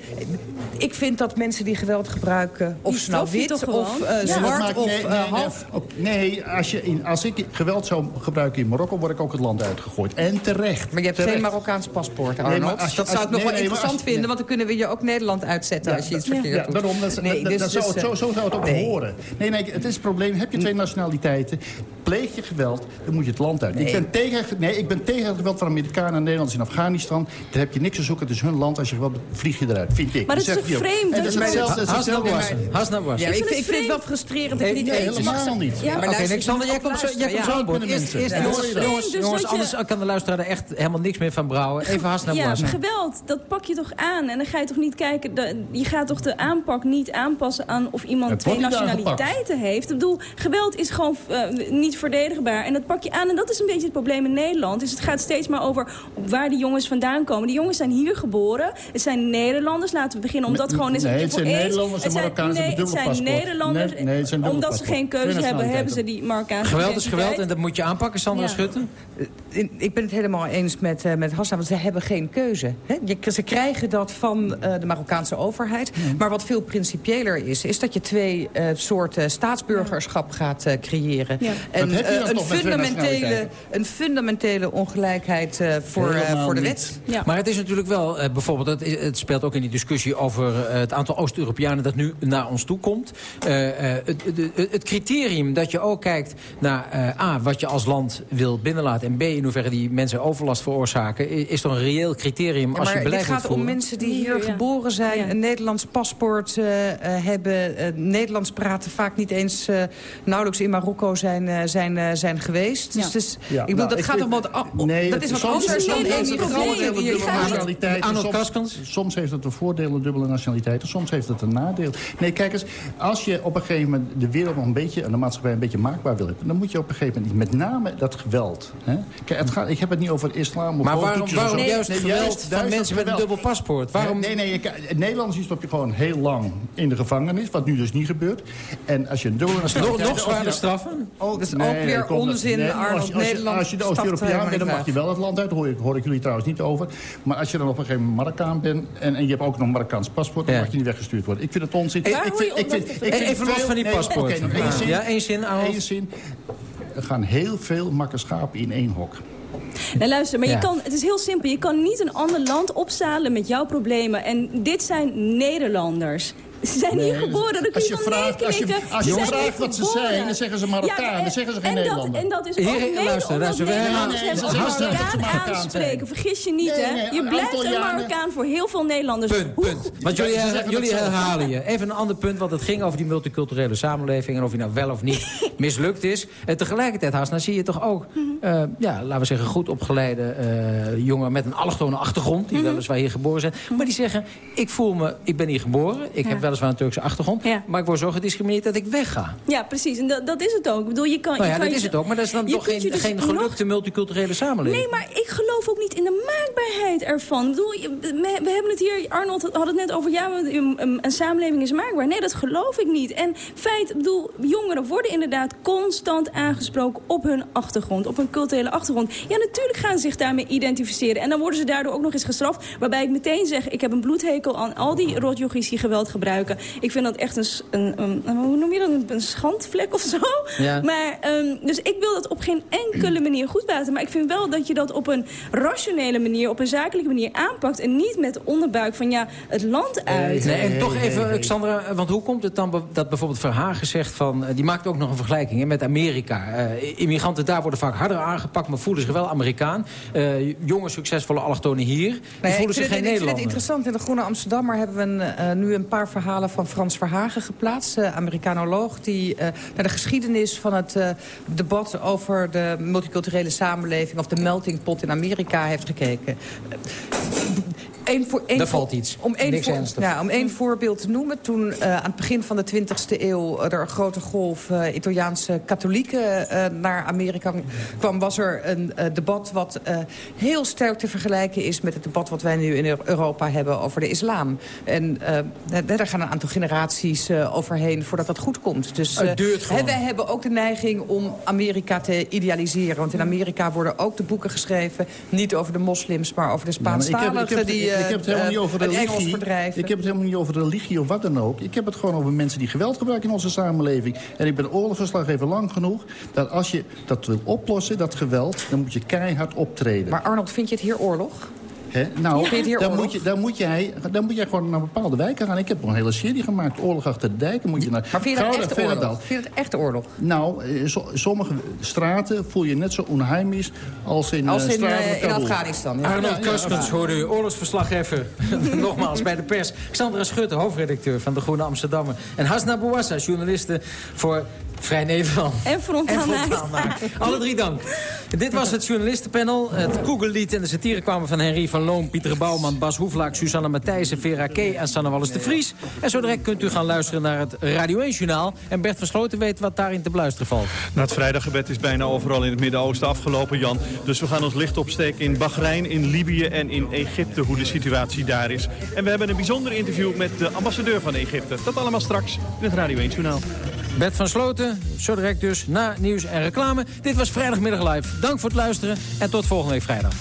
S13: ik vind dat mensen die geweld gebruiken... of ze nou wit of eh,
S12: Ja.
S14: Dat
S13: zwart of
S14: nee,
S13: eh,
S14: nee,
S13: half...
S14: nee, als, je in, als ik geweld zou gebruiken in Marokko... word ik ook het land uitgegooid. En terecht.
S13: Maar je hebt
S14: terecht.
S13: geen Marokkaans paspoort,
S14: Nee,
S13: Arnold.
S14: maar als je-
S13: dat
S14: als-
S13: zou ik nog wel interessant
S14: als
S13: vinden...
S14: nee.
S13: want dan kunnen we je ook Nederland uitzetten als je iets verkeerd
S14: ja,
S13: doet.
S14: daarom, dat,
S13: Nee,
S14: dat,
S13: dus-
S14: dat zou
S13: dus,
S14: het, zo,
S13: eh,
S14: zo zou het ook
S13: nee.
S14: horen. Nee, nee, het is het probleem. Heb je twee nationaliteiten, pleeg je geweld, dan moet je het land uit. Ik,
S13: Nee.
S14: ben tegen, nee, ik ben tegen het geweld van Amerikanen en Nederlanders in Afghanistan. Daar heb je niks te zoeken, het is hun land. Als je geweld vlieg je eruit, vind ik.
S12: Maar dat is
S14: zeg
S12: toch vreemd
S14: En
S12: dat
S14: is hetzelfde.
S11: Bouassa.
S13: Ja, ik,
S12: vind het
S13: ik vind het wel frustrerend dat je niet
S14: helemaal niet.
S13: Ja, maar
S11: Sander, jij komt zo, jij komt zo aan boord. jongens, anders kan de luisteraar er echt helemaal niks meer van brouwen. Even Hasna
S12: Ja, geweld, dat pak je toch aan. En dan ga je toch niet kijken... je gaat toch de aanpak niet aanpassen aan of iemand twee nationaliteiten heeft. Ik bedoel, geweld is gewoon eh, niet verdedigbaar. En dat pak je aan. En dat is een beetje het probleem in Nederland. Dus het gaat steeds maar over waar die jongens vandaan komen. Die jongens zijn hier geboren. Het zijn Nederlanders. Laten we beginnen om dat gewoon eens
S14: Nee, het zijn
S12: eens...
S14: Nederlanders en
S12: Het zijn-
S14: Marokkanen
S12: Nee, het zijn. Nederlanders.
S14: Nee, nee, het zijn dubbele
S12: omdat ze geen keuze hebben, hebben ze die Marokkaanse
S11: Geweld is geweld en dat moet je aanpakken, Sandra
S12: Ja.
S11: Schutten.
S13: In- Ik ben het helemaal eens met, eh, met Hassan, want ze hebben geen keuze. Hè? Je, ze krijgen dat van eh, de Marokkaanse overheid. Maar wat veel principiëler is, is dat je twee eh, soorten staatsburgerschap gaat eh, creëren.
S12: Ja.
S13: En eh, een, fundamentele, een fundamentele ongelijkheid eh, voor, eh, voor de wet.
S12: Ja.
S11: Maar het is natuurlijk wel, eh, bijvoorbeeld, het, het speelt ook in die discussie over eh, het aantal Oost-Europeanen dat nu naar ons toe komt. Eh, eh, het, het, het criterium dat je ook kijkt naar eh, A, wat je als land wil binnenlaten en B, in hoeverre die mensen overlast veroorzaken, is toch een reëel criterium
S13: Ja,
S11: als je
S13: maar
S11: beleid
S13: gaat om mensen die
S12: Hier, ja.
S13: geboren zijn,
S12: Ja.
S13: een Nederlands paspoort eh, eh, hebben, eh, Nederlands praten, vaak niet eens eh, nauwelijks in Marokko zijn, eh, zijn, eh, zijn geweest. Dus,
S12: Ja.
S13: dus
S14: Ja,
S13: ik bedoel,
S14: nou,
S13: dat
S14: ik
S13: gaat
S14: vind-
S13: om wat,
S14: Nee,
S13: dat is wat anders dan
S14: voordeel,
S13: die
S14: een Soms-
S11: Karskens?
S14: Soms heeft het een voordeel, dubbele nationaliteit. en Soms heeft het een nadeel. Nee, kijk eens. Als je op een gegeven moment de wereld nog een beetje... en de maatschappij een beetje maakbaar wil hebben... dan moet je op een gegeven moment met name dat geweld... Hè? Kijk, het gaat, ik heb het niet over islam of
S11: Maar waarom, waarom juist
S14: Nee,
S11: geweld van
S14: juist
S11: mensen met een dubbel paspoort? Waarom...
S14: Nee, nee, je, Nederlanders die stop je gewoon heel lang in de gevangenis. Wat nu dus niet gebeurt. En als je een dubbele
S11: Nog,
S14: nationaliteit...
S11: nog zwaarder
S14: nou-
S11: straffen?
S14: Oh,
S13: Dat is
S14: nee,
S13: ook
S14: nee,
S13: weer onzin,
S14: nee,
S13: Arnold.
S14: Als je, als je,
S13: Nederland
S14: als je de
S13: stapt
S14: Oost-Europeaan bent, dan mag je wel het land uit. Daar hoor ik, hoor ik jullie trouwens niet over. Maar als je dan op een gegeven moment Marokkaan bent... en, en je hebt ook nog een Marokkaans paspoort... dan
S11: Ja.
S14: mag je niet weggestuurd worden. Ik vind het onzin. Ik
S12: je
S14: vind, ik vind, ik vind
S11: Even los van die paspoort.
S14: nog één zin.
S11: Ja, één zin.
S14: Eén zin. Er gaan heel veel makke schapen in één hok.
S12: Nou, luister, maar
S11: Ja.
S12: je kan, het is heel simpel. Je kan niet een ander land opzadelen met jouw problemen. En dit zijn Nederlanders. Ze zijn hier geboren, dan kun
S14: als
S12: je,
S14: je
S12: wel
S14: vraagt, als je, als je
S12: Ze
S14: vraagt wat ze zijn, dan zeggen ze Marokkaan,
S12: maar-
S14: dan zeggen ze geen
S12: en dat-
S14: Nederlander.
S12: En dat is ook
S11: Heren,
S12: mede
S11: luister,
S12: omdat
S11: luister,
S12: Nederlanders
S14: Nee, ze
S12: Marokkaan aanspreken. Vergis je niet, hè? Je
S14: een
S12: blijft een Marokkaan voor heel veel Nederlanders.
S11: Punt. Want jullie, herhalen je. Even een ander punt, want het ging over die multiculturele samenleving... en of die nou wel of niet mislukt is. En tegelijkertijd, Hasna, zie je toch ook... eh, ja, laten we zeggen, goed opgeleide eh, jongen met een allochtone achtergrond... die weliswaar hier geboren zijn. Maar die zeggen, ik voel me, ik ben hier geboren... ik heb weliswaar een Turkse achtergrond...
S12: Ja.
S11: maar ik word zo gediscrimineerd dat ik wegga.
S12: Ja, precies. En dat, dat is het ook. Ik bedoel, je kan,
S11: Nou
S12: je
S11: ja,
S12: kan
S11: dat
S12: je-
S11: is het ook. Maar dat is dan
S12: je
S11: toch
S12: je
S11: geen,
S12: dus
S11: geen
S12: nog-
S11: gelukte multiculturele samenleving.
S12: Nee, maar ik geloof ook niet in de maakbaarheid ervan. Ik bedoel, je- we, we hebben het hier, Arnold had het net over, ja, een, een, een samenleving is maakbaar. Nee, dat geloof ik niet. En feit, ik bedoel, jongeren worden inderdaad constant aangesproken op hun achtergrond, op hun culturele achtergrond. Ja, natuurlijk gaan ze zich daarmee identificeren. En dan worden ze daardoor ook nog eens gestraft. Waarbij ik meteen zeg, ik heb een bloedhekel aan al die rotjochies die geweld gebruiken. Ik vind dat echt een, een, een- hoe noem je dat, een, schandvlek of zo.
S11: Ja.
S12: Maar, ehm, dus ik wil dat op geen enkele manier goed praten. Maar ik vind wel dat je dat op een rationele manier, op een zakelijke manier aanpakt. En niet met de onderbuik van ja, het land uit.
S11: Nee, en toch even, Xandra, want hoe komt het dan dat bijvoorbeeld Verhagen zegt van... eh, die maakt ook nog een vergelijking hè, met Amerika. Eh, immigranten daar worden vaak harder aangepakt, maar voelen zich wel Amerikaan. Eh, jonge, succesvolle allochtonen hier, die
S13: Nee,
S11: voelen
S13: ik
S11: zich
S13: vind
S11: geen
S13: het, ik vind het
S11: Nederlander.
S13: interessant. In de Groene Amsterdammer hebben we een, eh, nu een paar verhalen van Frans Verhagen geplaatst. Amerikanoloog die eh, naar de geschiedenis van het eh, debat over de multiculturele samenleving... of de melting pot in Amerika heeft gekeken. Voor, één
S11: Daar valt iets.
S13: Om één,
S11: Niks
S13: voor-
S11: ernstigs.
S13: ja, om één voorbeeld te noemen. Toen eh, aan het begin van de 20e eeuw er een grote golf eh, Italiaanse katholieken eh, naar Amerika kwam... was er een debat wat heel sterk te vergelijken is... met het debat wat wij nu in Eu- Europa hebben over de islam. En daar- gaan een aantal generaties overheen voordat dat goed komt. Dus
S11: Het duurt gewoon.
S13: wij hebben ook de neiging om Amerika te idealiseren. Want in Amerika worden ook de boeken geschreven... niet over de moslims, maar over de
S14: Ja, maar
S13: Spaanstaligen... die
S14: ik heb het helemaal
S13: eh,
S14: niet over religie. Ik heb het helemaal niet over religie of wat dan ook. Ik heb het gewoon over mensen die geweld gebruiken in onze samenleving. En ik ben oorlogsverslaggever lang genoeg... dat als je dat wil oplossen, dat geweld, dan moet je keihard optreden.
S13: Maar Arnold, vind je het hier oorlog?
S14: Hè? Nou, dan, moet je, dan, moet jij, dan moet jij gewoon naar bepaalde wijken gaan. Ik heb een hele serie gemaakt, Oorlog achter de dijken. Moet je naar
S13: Maar vind je dat
S14: Gouda,
S13: echt oorlog? Vind je echt oorlog?
S14: Nou, eh, so- sommige straten voel je net zo onheimisch als in,
S13: Als
S14: eh,
S13: in, eh, in. Afghanistan. Ja.
S11: Arnold Kuskens hoorde u, oorlogsverslaggever. Nogmaals bij de pers. Xandra Schutte, hoofdredacteur van De Groene Amsterdammer. En Hasna Bouassa, journaliste voor Vrij Nederland.
S12: En frontaalnaakt.
S11: Alle drie dank. Dit was het journalistenpanel. Het Google-lied en de satire kwamen van Henry van Loon, Pieter Bouwman, Bas Hoeflaak, Susanne Matthijssen, Vera K. en Sanne Wallis de Vries. En zo direct kunt u gaan luisteren naar het Radio 1-journaal. En Bert van Sloten weet wat daarin te beluisteren valt.
S17: Nou, het vrijdaggebed is bijna overal in het Midden-Oosten afgelopen, Jan. Dus we gaan ons licht opsteken in Bahrein, in Libië en in Egypte, hoe de situatie daar is. En we hebben een bijzonder interview met de ambassadeur van Egypte. Dat allemaal straks in het Radio 1-journaal.
S11: Bert van Sloten, zo direct dus na nieuws en reclame. Dit was Vrijdagmiddag Live. Dank voor het luisteren en tot volgende week vrijdag.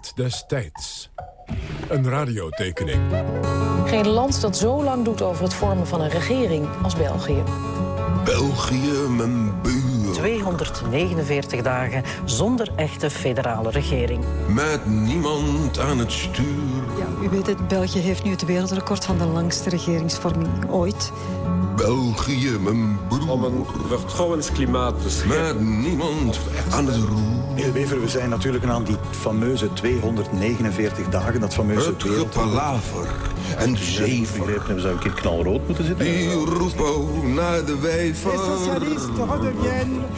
S1: De tand des tijds. Een radiotekening.
S18: Geen land dat zo lang doet over het vormen van een regering als België.
S19: België, mijn buur.
S20: 249 dagen zonder echte federale regering.
S19: Met niemand aan het stuur.
S21: Ja, u weet het, België heeft nu het wereldrecord van de langste regeringsvorming ooit.
S19: België, mijn broer.
S22: Om een vertrouwensklimaat te scheppen.
S19: Met niemand aan het roer.
S23: Meneer Wever, we zijn natuurlijk aan die fameuze 249 dagen. Dat fameuze
S19: Het gepalaver en de zeven.
S23: Begrepen hebben, zou ik in knalrood moeten zitten.
S19: Die roepen naar de wijver.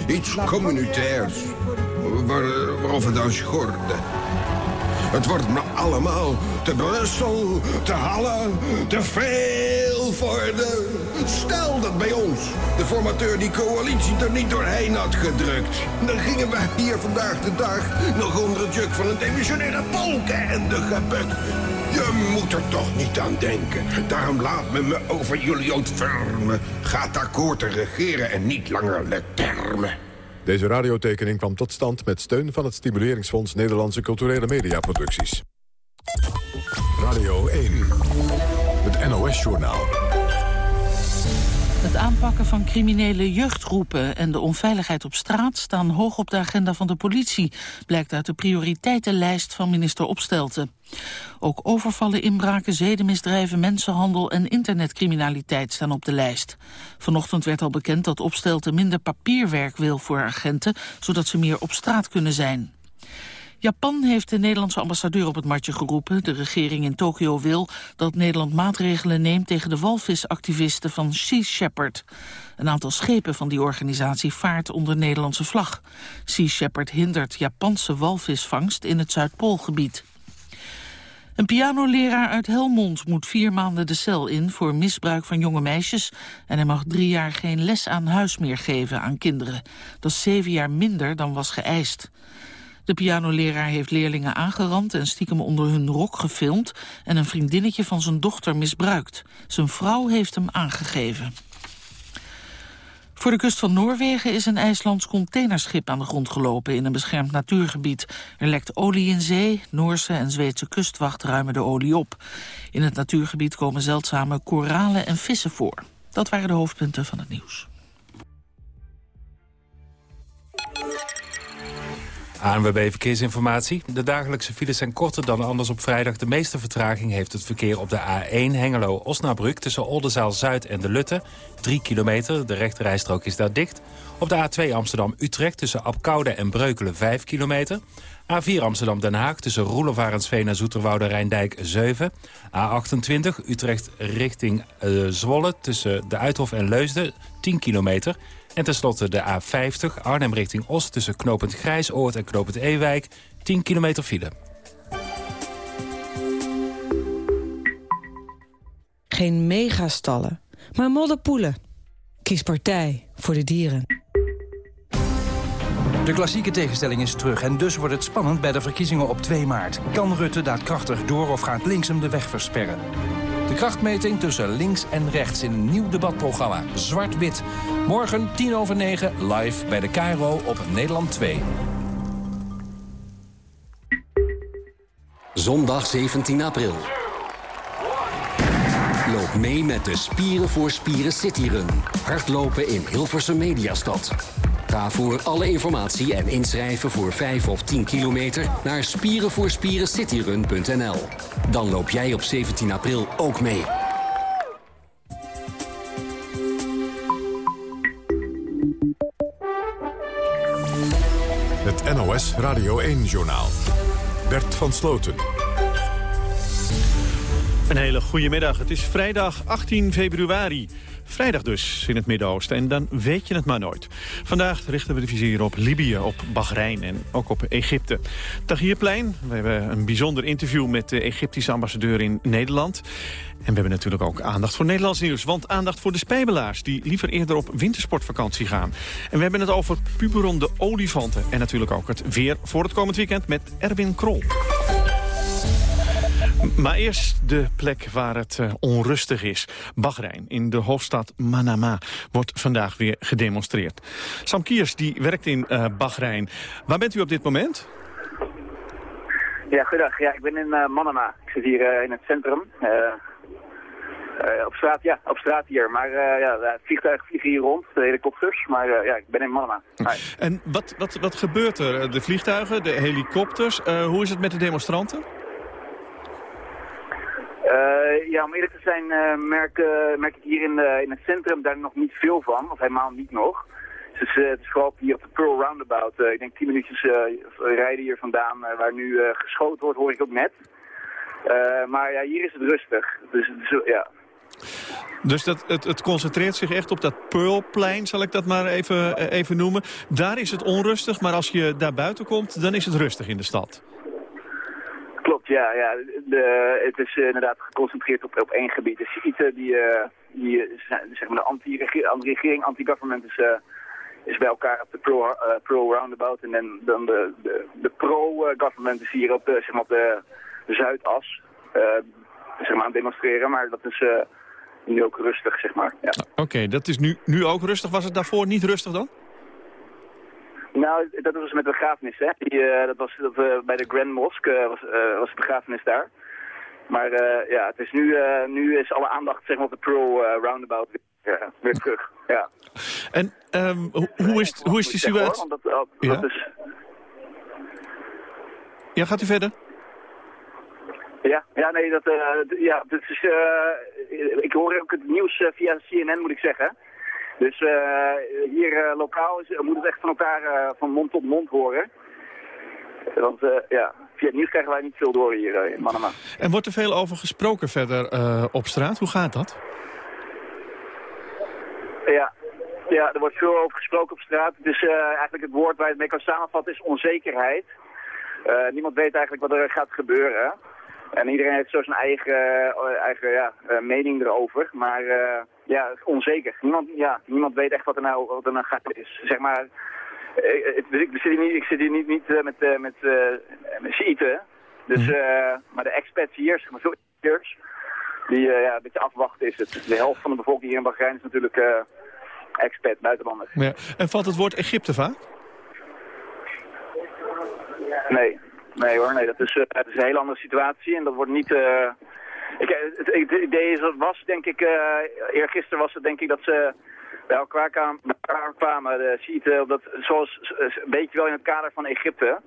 S19: Iets communautairs. Waar, waarover dan schorde. Het wordt me allemaal te Brussel, te Halle, te veel voor de... Stel dat bij ons de formateur die coalitie er niet doorheen had gedrukt. Dan gingen wij hier vandaag de dag nog onder het juk van een demissionaire polkenende gebukt. Je moet er toch niet aan denken. Daarom laat me me over jullie ontfermen. Gaat akkoord te regeren en niet langer termen.
S1: Deze radiotekening kwam tot stand met steun van het Stimuleringsfonds Nederlandse Culturele Mediaproducties. Radio 1, het NOS-journaal.
S2: Het aanpakken van criminele jeugdgroepen en de onveiligheid op straat staan hoog op de agenda van de politie, blijkt uit de prioriteitenlijst van minister Opstelten. Ook overvallen, inbraken, zedenmisdrijven, mensenhandel en internetcriminaliteit staan op de lijst. Vanochtend werd al bekend dat Opstelten minder papierwerk wil voor agenten, zodat ze meer op straat kunnen zijn. Japan heeft de Nederlandse ambassadeur op het matje geroepen. De regering in Tokio wil dat Nederland maatregelen neemt tegen de walvisactivisten van Sea Shepherd. Een aantal schepen van die organisatie vaart onder Nederlandse vlag. Sea Shepherd hindert Japanse walvisvangst in het Zuidpoolgebied. Een pianoleraar uit Helmond moet vier maanden de cel in voor misbruik van jonge meisjes en hij mag drie jaar geen les aan huis meer geven aan kinderen. Dat is zeven jaar minder dan was geëist. De pianoleraar heeft leerlingen aangerand en stiekem onder hun rok gefilmd en een vriendinnetje van zijn dochter misbruikt. Zijn vrouw heeft hem aangegeven. Voor de kust van Noorwegen is een IJslands containerschip aan de grond gelopen in een beschermd natuurgebied. Er lekt olie in zee, Noorse en Zweedse kustwacht ruimen de olie op. In het natuurgebied komen zeldzame koralen en vissen voor. Dat waren de hoofdpunten van het nieuws.
S5: ANWB Verkeersinformatie. De dagelijkse files zijn korter dan anders op vrijdag. De meeste vertraging heeft het verkeer op de A1 Hengelo-Osnabrück... tussen Oldenzaal-Zuid en De Lutte. 3 kilometer, de rechterrijstrook is daar dicht. Op de A2 Amsterdam-Utrecht tussen Apkoude en Breukelen 5 kilometer. A4 Amsterdam-Den Haag tussen Roelofarensveen en Zoeterwoude Rijndijk 7. A28 Utrecht richting uh, Zwolle tussen de Uithof en Leusden 10 kilometer. En tenslotte de A50 Arnhem richting Oost tussen Knopend Grijsoord en Knopend Ewijk 10 kilometer file.
S9: Geen megastallen, maar modderpoelen. Kies partij voor de dieren.
S24: De klassieke tegenstelling is terug en dus wordt het spannend bij de verkiezingen op 2 maart. Kan Rutte daadkrachtig door of gaat links hem de weg versperren? De krachtmeting tussen links en rechts in een nieuw debatprogramma. Zwart-wit. Morgen 10 over 9 live bij de Cairo op Nederland 2.
S6: Zondag 17 april. Loop mee met de Spieren voor Spieren Cityrun. Hardlopen in Hilversum Mediastad. Ga voor alle informatie en inschrijven voor 5 of 10 kilometer naar spierenvoorspierencityrun.nl. Dan loop jij op 17 april ook mee.
S1: Radio 1-journaal. Bert van Sloten.
S25: Een hele goede middag. Het is vrijdag 18 februari. Vrijdag dus in het Midden-Oosten en dan weet je het maar nooit. Vandaag richten we de vizier op Libië, op Bahrein en ook op Egypte. Tahrirplein, we hebben een bijzonder interview met de Egyptische ambassadeur in Nederland. En we hebben natuurlijk ook aandacht voor Nederlands nieuws. Want aandacht voor de spijbelaars die liever eerder op wintersportvakantie gaan. En we hebben het over puberonde olifanten. En natuurlijk ook het weer voor het komend weekend met Erwin Krol. Maar eerst de plek waar het uh, onrustig is. Bahrein, in de hoofdstad Manama, wordt vandaag weer gedemonstreerd. Sam Kiers, die werkt in uh, Bahrein. Waar bent u op dit moment?
S26: Ja, goedendag. Ja, ik ben in uh, Manama. Ik zit hier in het centrum. op straat, ja, op straat hier. Maar ja, vliegtuigen vliegen hier rond, de helikopters. Maar ja, ik ben in Manama.
S25: En wat, wat, wat gebeurt er? De vliegtuigen, de helikopters. hoe is het met de demonstranten?
S26: Uh, ja, om eerlijk te zijn uh, merk, uh, merk ik hier in, in het centrum daar nog niet veel van, of helemaal niet nog. Dus het is vooral hier op de Pearl Roundabout. ik denk 10 minuutjes rijden hier vandaan, waar nu geschoten wordt, hoor ik ook net. maar ja, hier is het rustig. Dus, dus ja.
S25: Dus dat, het, het concentreert zich echt op dat Pearlplein, zal ik dat maar even, even noemen. Daar is het onrustig, maar als je daar buiten komt, dan is het rustig in de stad.
S26: Klopt, ja. ja. De, het is eh, inderdaad geconcentreerd op, op één gebied. De Shiiten, die, uh, die zeg maar de anti-regering, anti-government is, is bij elkaar op de pro-roundabout. Pro en dan, dan de, de, pro-government is hier op de, zeg maar op de, de Zuidas zeg maar, aan het demonstreren. Maar dat is nu ook rustig, zeg maar. Ja.
S25: Oké, dat is nu, nu ook rustig. Was het daarvoor niet rustig dan?
S26: Nou, dat was met de begrafenis, hè. Die, uh, dat was dat, uh, bij de Grand Mosque uh, was, was de begrafenis daar. Maar ja, het is nu, nu is alle aandacht zeg maar, op de pro-roundabout weer, weer terug. Ja.
S25: En um, hoe, is, hoe is de situatie?
S26: Dat, dat,
S25: ja?
S26: Dat is...
S25: ja, gaat u verder?
S26: Ja, ja nee, dat, ja, dat is, ik hoor ook het nieuws via CNN, moet ik zeggen. Dus uh, hier uh, lokaal is, moet het echt van elkaar uh, van mond tot mond horen. Want ja, via het nieuws krijgen wij niet veel door hier in Manama.
S25: En wordt er veel over gesproken verder op straat? Hoe gaat dat?
S26: Ja, ja, er wordt veel over gesproken op straat. Het is eigenlijk het woord waar je het mee kan samenvatten is onzekerheid. niemand weet eigenlijk wat er gaat gebeuren. En iedereen heeft zo zijn eigen, eigen ja, mening erover. Maar ja, onzeker. Niemand, ja, niemand weet echt wat er nou, wat er nou gaat is. Zeg maar, ik, ik, zit hier niet, ik zit hier niet, niet met, met, uh, met Shiiten. Dus, uh, maar de expats hier, zeg maar, expats, die ja, een beetje afwachten is het. De helft van de bevolking hier in Bahrein is natuurlijk expat, buitenlanders.
S25: Ja. En valt het woord Egypte vaak?
S26: Nee, nee hoor, nee. Dat is, dat is een hele andere situatie en dat wordt niet... Ik, het, het, idee is, was denk ik, eergisteren was het denk ik dat ze bij elkaar kwamen, bij elkaar kwamen de Shiiten, dat, zoals een beetje wel in het kader van Egypte.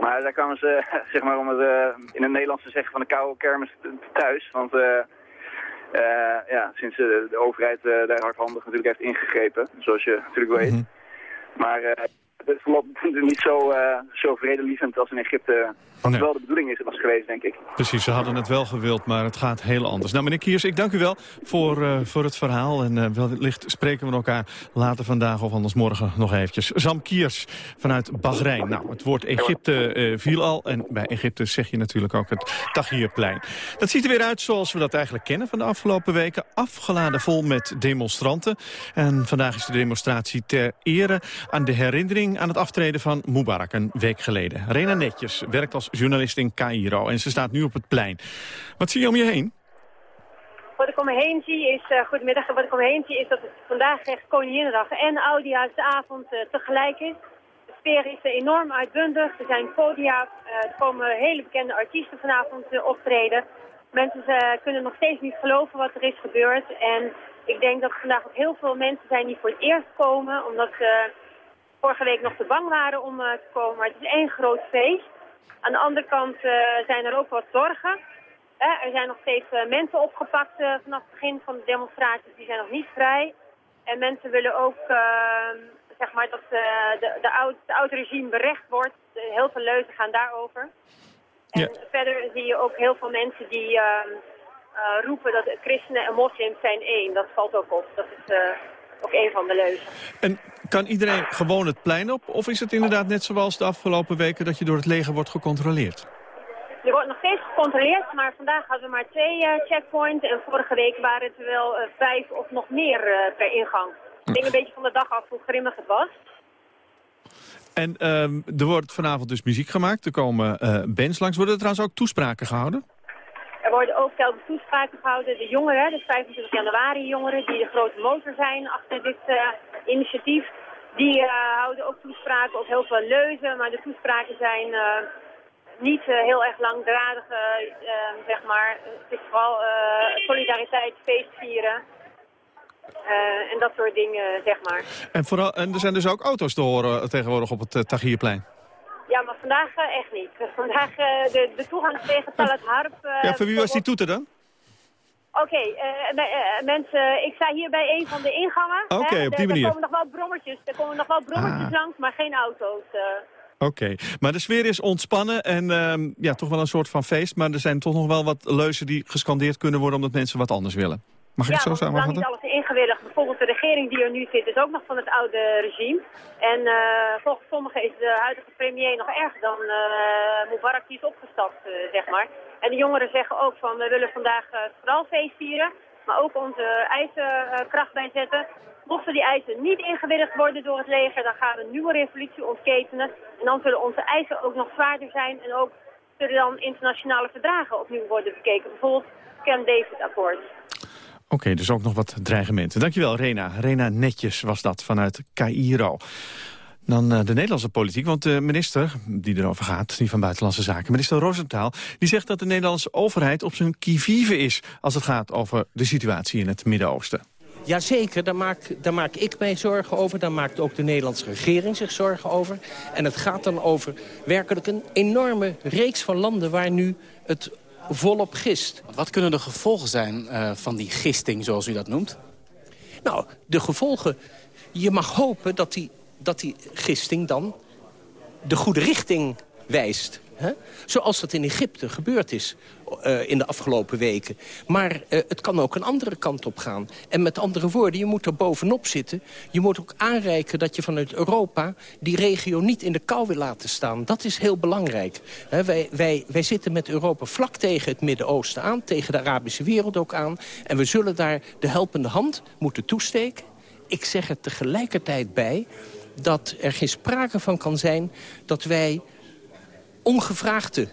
S26: Maar daar kwamen ze, zeg maar om het in het Nederlands te zeggen, van de koude kermis thuis. Want uh, uh, ja, sinds de, de overheid daar hardhandig natuurlijk heeft ingegrepen, zoals je natuurlijk weet. Mm -hmm. Maar het verloopt niet zo, uh, zo vredelievend als in Egypte. Wat nee. wel de bedoeling is, was geweest, denk ik.
S25: Precies, ze hadden het wel gewild, maar het gaat heel anders. Nou, meneer Kiers, ik dank u wel voor, uh, voor het verhaal. En uh, wellicht spreken we elkaar later vandaag of anders morgen nog eventjes. Sam Kiers vanuit Bahrein. Nou, het woord Egypte viel al. En bij Egypte zeg je natuurlijk ook het Tahrirplein. Dat ziet er weer uit zoals we dat eigenlijk kennen van de afgelopen weken. Afgeladen vol met demonstranten. En vandaag is de demonstratie ter ere aan de herinnering aan het aftreden van Mubarak een week geleden. Rena Netjes werkt als journalist in Cairo en ze staat nu op het plein. Wat zie je om je heen?
S27: Wat ik om me heen zie is, uh, goedemiddag, wat ik om me heen zie is dat het vandaag echt Koninginnedag en Oudejaarsavond uh, tegelijk is. De sfeer is enorm uitbundig, er zijn podia, er komen hele bekende artiesten vanavond optreden. Mensen kunnen nog steeds niet geloven wat er is gebeurd en ik denk dat er vandaag ook heel veel mensen zijn die voor het eerst komen, omdat ze vorige week nog te bang waren om te komen. Maar het is één groot feest. Aan de andere kant uh, zijn er ook wat zorgen. Eh, er zijn nog steeds mensen opgepakt vanaf het begin van de demonstraties. Die zijn nog niet vrij. En mensen willen ook ehm, zeg maar dat de, de, oud, de oude regime berecht wordt. heel veel leuzen gaan daarover. En ja. verder zie je ook heel veel mensen die ehm, roepen dat christenen en moslims zijn één. Dat valt ook op. Dat is ook een van de leuzen.
S25: En kan iedereen gewoon het plein op? Of is het inderdaad net zoals de afgelopen weken dat je door het leger wordt gecontroleerd?
S27: Er wordt nog steeds gecontroleerd, maar vandaag hadden we maar twee uh, checkpoints. En vorige week waren het wel uh, vijf of nog meer uh, per ingang. Ik denk een beetje van de dag af hoe grimmig het was.
S25: En ehm, er wordt vanavond dus muziek gemaakt. Er komen bands langs. Worden er trouwens ook toespraken gehouden?
S27: Er worden ook telkens toespraken gehouden. De jongeren, de 25 januari jongeren, die de grote motor zijn achter dit initiatief, die uh, houden ook toespraken, ook heel veel leuzen. Maar de toespraken zijn uh, niet heel erg langdradig, zeg maar. Het is vooral solidariteit, feestvieren. en dat soort dingen, zeg maar.
S25: En, vooral, en er zijn dus ook auto's te horen tegenwoordig op het Tagierplein?
S27: Ja, maar vandaag uh, echt niet. Vandaag uh, de, de toegang tegen Talat Harp... Uh,
S25: ja, voor wie was die toeter dan?
S27: Oké, okay, mensen, ik sta hier bij een van de ingangen.
S25: Oké, okay, op die manier.
S27: Er komen nog wel brommertjes, er komen nog wel brommertjes ah. langs, maar geen auto's.
S25: Oké, okay. maar de sfeer is ontspannen en ehm, ja, toch wel een soort van feest. Maar er zijn toch nog wel wat leuzen die gescandeerd kunnen worden omdat mensen wat anders willen. Mag ik
S27: ja,
S25: het zo
S27: niet alles ingewilligd. Bijvoorbeeld de regering die er nu zit is ook nog van het oude regime. En eh, volgens sommigen is de huidige premier nog erger dan eh Mubarak die is opgestapt, eh, zeg maar. En de jongeren zeggen ook van we willen vandaag vooral feest vieren, maar ook onze eisen kracht bijzetten. Mochten die eisen niet ingewilligd worden door het leger, dan gaan we een nieuwe revolutie ontketenen. En dan zullen onze eisen ook nog zwaarder zijn en ook zullen dan internationale verdragen opnieuw worden bekeken. Bijvoorbeeld het Camp David-akkoord.
S25: Oké, dus ook nog wat dreigementen. Dankjewel, Rena. Rena Netjes was dat vanuit Cairo. Dan eh, de Nederlandse politiek, want de minister die erover gaat, die van Buitenlandse Zaken, minister Roosentaal, die zegt dat de Nederlandse overheid op zijn kivive is als het gaat over de situatie in het Midden-Oosten.
S3: Jazeker, daar maak, daar maak ik mij zorgen over. Daar maakt ook de Nederlandse regering zich zorgen over. En het gaat dan over werkelijk een enorme reeks van landen... waar nu het volop gist.
S28: Wat kunnen de gevolgen zijn eh, van die gisting, zoals u dat noemt?
S3: Nou, de gevolgen... Je mag hopen dat die, dat die gisting dan de goede richting wijst. Hè? Zoals dat in Egypte gebeurd is eh, in de afgelopen weken. Maar eh, het kan ook een andere kant op gaan. En met andere woorden, je moet er bovenop zitten. Je moet ook aanreiken dat je vanuit Europa die regio niet in de kou wil laten staan. Dat is heel belangrijk. Wij, wij, wij zitten met Europa vlak tegen het Midden-Oosten aan. Tegen de Arabische wereld ook aan. En we zullen daar de helpende hand moeten toesteken. Ik zeg er tegelijkertijd bij dat er geen sprake van kan zijn dat wij ongevraagde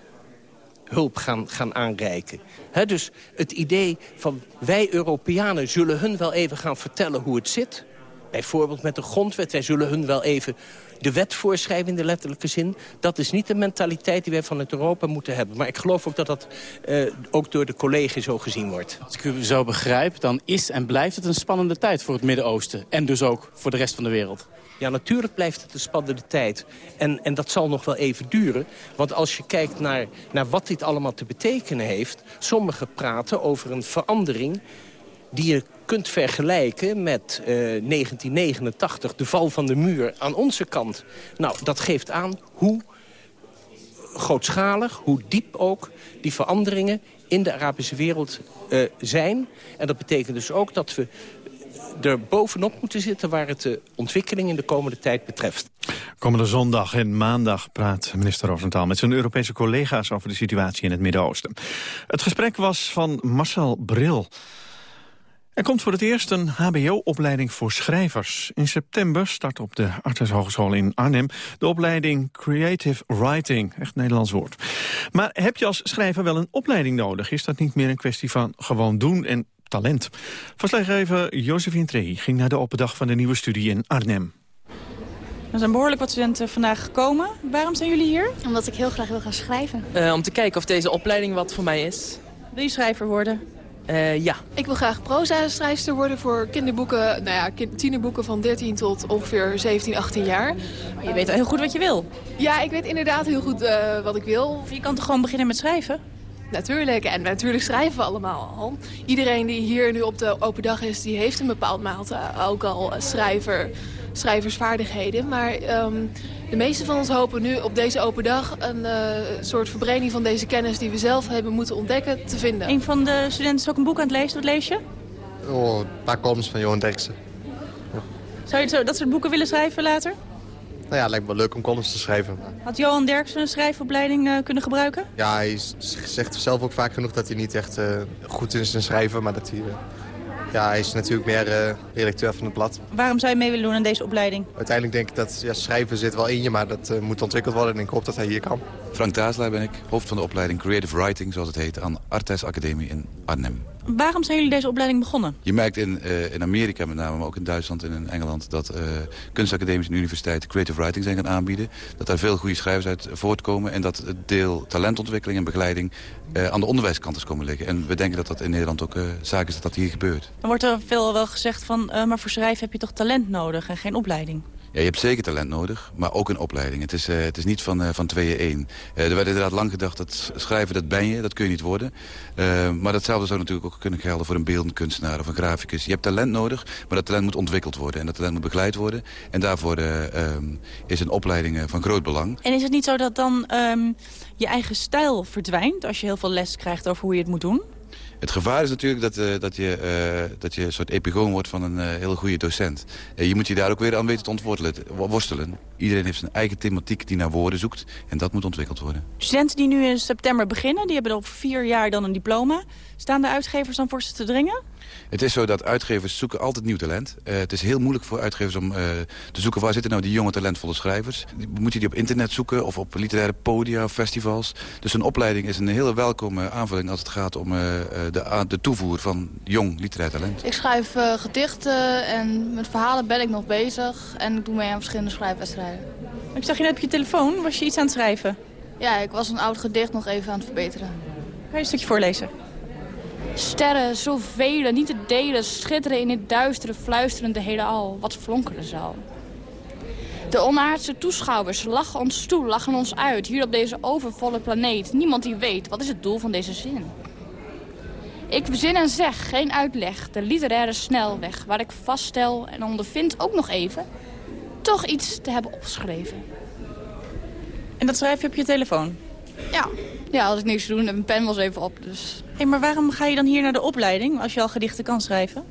S3: hulp gaan, gaan aanreiken. Dus het idee van wij Europeanen zullen hun wel even gaan vertellen hoe het zit. Bijvoorbeeld met de grondwet. Wij zullen hun wel even de wet voorschrijven in de letterlijke zin. Dat is niet de mentaliteit die wij vanuit Europa moeten hebben. Maar ik geloof ook dat dat uh, ook door de collega's zo gezien wordt.
S28: Als ik u zo begrijp, dan is en blijft het een spannende tijd voor het Midden-Oosten. En dus ook voor de rest van de wereld.
S3: Ja, natuurlijk blijft het een spannende tijd. En, en dat zal nog wel even duren. Want als je kijkt naar, naar wat dit allemaal te betekenen heeft... sommigen praten over een verandering die je kunt vergelijken met uh, 1989, de val van de muur aan onze kant. Nou, dat geeft aan hoe grootschalig, hoe diep ook die veranderingen in de Arabische wereld uh, zijn. En dat betekent dus ook dat we er bovenop moeten zitten waar het de ontwikkeling in de komende tijd betreft.
S25: Komende zondag en maandag praat minister Rosenthal met zijn Europese collega's over de situatie in het Midden-Oosten. Het gesprek was van Marcel Bril. Er komt voor het eerst een hbo-opleiding voor schrijvers. In september start op de Artes Hogeschool in Arnhem de opleiding Creative Writing. Echt Nederlands woord. Maar heb je als schrijver wel een opleiding nodig? Is dat niet meer een kwestie van gewoon doen en talent? Verslaggever Josephine Trey ging naar de open dag van de nieuwe studie in Arnhem.
S29: Er zijn behoorlijk wat studenten vandaag gekomen. Waarom zijn jullie hier?
S30: Omdat ik heel graag wil gaan schrijven.
S31: Uh, om te kijken of deze opleiding wat voor mij is.
S29: Wil je schrijver worden?
S31: Uh, ja.
S30: Ik wil graag proza-schrijfster worden voor kinderboeken, nou ja, tienerboeken van 13 tot ongeveer 17, 18 jaar.
S29: Maar je weet heel goed wat je wil.
S30: Ja, ik weet inderdaad heel goed uh, wat ik wil.
S29: Je kan toch gewoon beginnen met schrijven?
S30: Natuurlijk, en natuurlijk schrijven we allemaal al. Iedereen die hier nu op de open dag is, die heeft een bepaald mate ook al schrijver, schrijversvaardigheden. Maar um, de meeste van ons hopen nu op deze open dag een uh, soort verbreding van deze kennis die we zelf hebben moeten ontdekken te vinden.
S29: Een van de studenten is ook een boek aan het lezen. Wat lees je?
S32: Oh, een paar columns van Johan Derksen.
S29: Ja. Zou je zo, dat soort boeken willen schrijven later?
S32: Nou ja, het lijkt me wel leuk om columns te schrijven.
S29: Had Johan Derksen een schrijfopleiding uh, kunnen gebruiken?
S32: Ja, hij zegt zelf ook vaak genoeg dat hij niet echt uh, goed is in schrijven, maar dat hij... Ja, hij is natuurlijk meer uh, redacteur van het blad.
S29: Waarom zou je mee willen doen aan deze opleiding?
S32: Uiteindelijk denk ik dat ja, schrijven zit wel in je, maar dat uh, moet ontwikkeld worden. En ik hoop dat hij hier kan.
S33: Frank Tazelaar ben ik, hoofd van de opleiding Creative Writing, zoals het heet, aan Artes Academie in Arnhem.
S29: Waarom zijn jullie deze opleiding begonnen?
S33: Je merkt in, uh, in Amerika met name, maar ook in Duitsland en in Engeland... dat uh, kunstacademies en universiteiten creative writing zijn gaan aanbieden. Dat daar veel goede schrijvers uit voortkomen... en dat het deel talentontwikkeling en begeleiding uh, aan de onderwijskant is komen liggen. En we denken dat dat in Nederland ook zaak is dat dat hier gebeurt.
S29: Dan wordt er veel wel gezegd van... maar voor schrijven heb je toch talent nodig en geen opleiding?
S33: Ja, je hebt zeker talent nodig, maar ook een opleiding. Het is, uh, het is niet van, uh, van tweeën één. Uh, er werd inderdaad lang gedacht dat schrijven, dat ben je, dat kun je niet worden. maar datzelfde zou natuurlijk ook kunnen gelden voor een beeldend kunstenaar of een graficus. Je hebt talent nodig, maar dat talent moet ontwikkeld worden. En dat talent moet begeleid worden. En daarvoor um, is een opleiding van groot belang.
S29: En is het niet zo dat dan um, je eigen stijl verdwijnt als je heel veel les krijgt over hoe je het moet doen?
S33: Het gevaar is natuurlijk dat, uh, dat, je, uh, dat je een soort epigoon wordt van een uh, hele goede docent. je moet je daar ook weer aan weten te ontwortelen, worstelen. Iedereen heeft zijn eigen thematiek die naar woorden zoekt. En dat moet ontwikkeld worden.
S29: Studenten die nu in september beginnen, die hebben over vier jaar dan een diploma. Staan de uitgevers dan voor ze te dringen?
S33: Het is zo dat uitgevers zoeken altijd nieuw talent. Uh, het is heel moeilijk voor uitgevers om uh, te zoeken... waar zitten nou die jonge talentvolle schrijvers. Moet je die op internet zoeken of op literaire podia of festivals. Dus een opleiding is een hele welkome aanvulling... als het gaat om uh, de, de toevoer van jong literair talent.
S34: Ik schrijf gedichten en met verhalen ben ik nog bezig. En ik doe mee aan verschillende schrijfwedstrijden.
S29: Ik zag je net op je telefoon. Was je iets aan het schrijven?
S34: Ja, ik was een oud gedicht nog even aan het verbeteren.
S29: Ga je een stukje voorlezen?
S34: Sterren, zoveel, niet te delen, schitteren in het duistere, fluisterende heelal. Wat flonkeren zal. De onaardse toeschouwers lachen ons toe, lachen ons uit, hier op deze overvolle planeet. Niemand die weet, wat is het doel van deze zin? Ik verzin en zeg, geen uitleg, de literaire snelweg... waar ik vaststel en ondervind ook nog even... toch iets te hebben opgeschreven.
S29: En dat schrijf je op je telefoon?
S34: Ja, ja als ik niks te doen, heb mijn pen was even op. Dus.
S29: Hey, maar waarom ga je dan hier naar de opleiding als je al gedichten kan schrijven?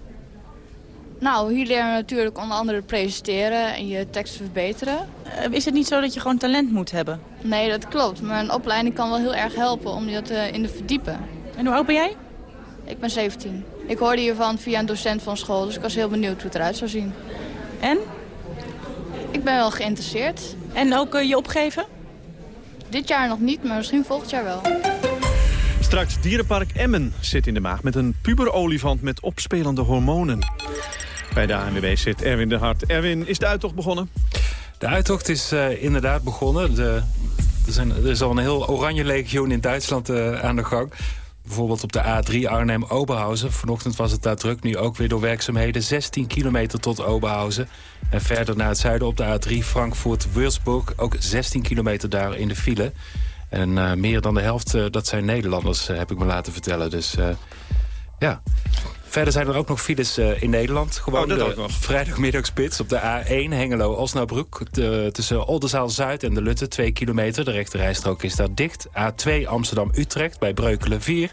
S34: Nou, hier leren we natuurlijk onder andere presenteren en je teksten verbeteren.
S29: Uh, is het niet zo dat je gewoon talent moet hebben?
S34: Nee, dat klopt. Maar een opleiding kan wel heel erg helpen om je dat uh, in te verdiepen.
S29: En hoe oud ben jij?
S34: Ik ben 17. Ik hoorde hiervan via een docent van school, dus ik was heel benieuwd hoe het eruit zou zien.
S29: En?
S34: Ik ben wel geïnteresseerd.
S29: En ook uh, je opgeven?
S34: Dit jaar nog niet, maar misschien volgend jaar wel.
S25: Straks Dierenpark Emmen zit in de maag met een puberolifant met opspelende hormonen. Bij de ANWB zit Erwin de Hart. Erwin, is de uittocht begonnen?
S5: De uittocht is uh, inderdaad begonnen. De, er, zijn, er, is al een heel oranje legioen in Duitsland uh, aan de gang. Bijvoorbeeld op de A3 Arnhem-Oberhausen. Vanochtend was het daar druk, nu ook weer door werkzaamheden. 16 kilometer tot Oberhausen. En verder naar het zuiden op de A3 Frankfurt-Würzburg. Ook 16 kilometer daar in de file. En uh, meer dan de helft, uh, dat zijn Nederlanders, uh, heb ik me laten vertellen. Dus ja... Verder zijn er ook nog files uh, in Nederland. Gewoon
S25: oh,
S5: de vrijdagmiddagspits op de A1 Hengelo-Osnabrück. Tussen Oldenzaal-Zuid en de Lutte, 2 kilometer. De rechterrijstrook is daar dicht. A2 Amsterdam-Utrecht bij Breukelen 4.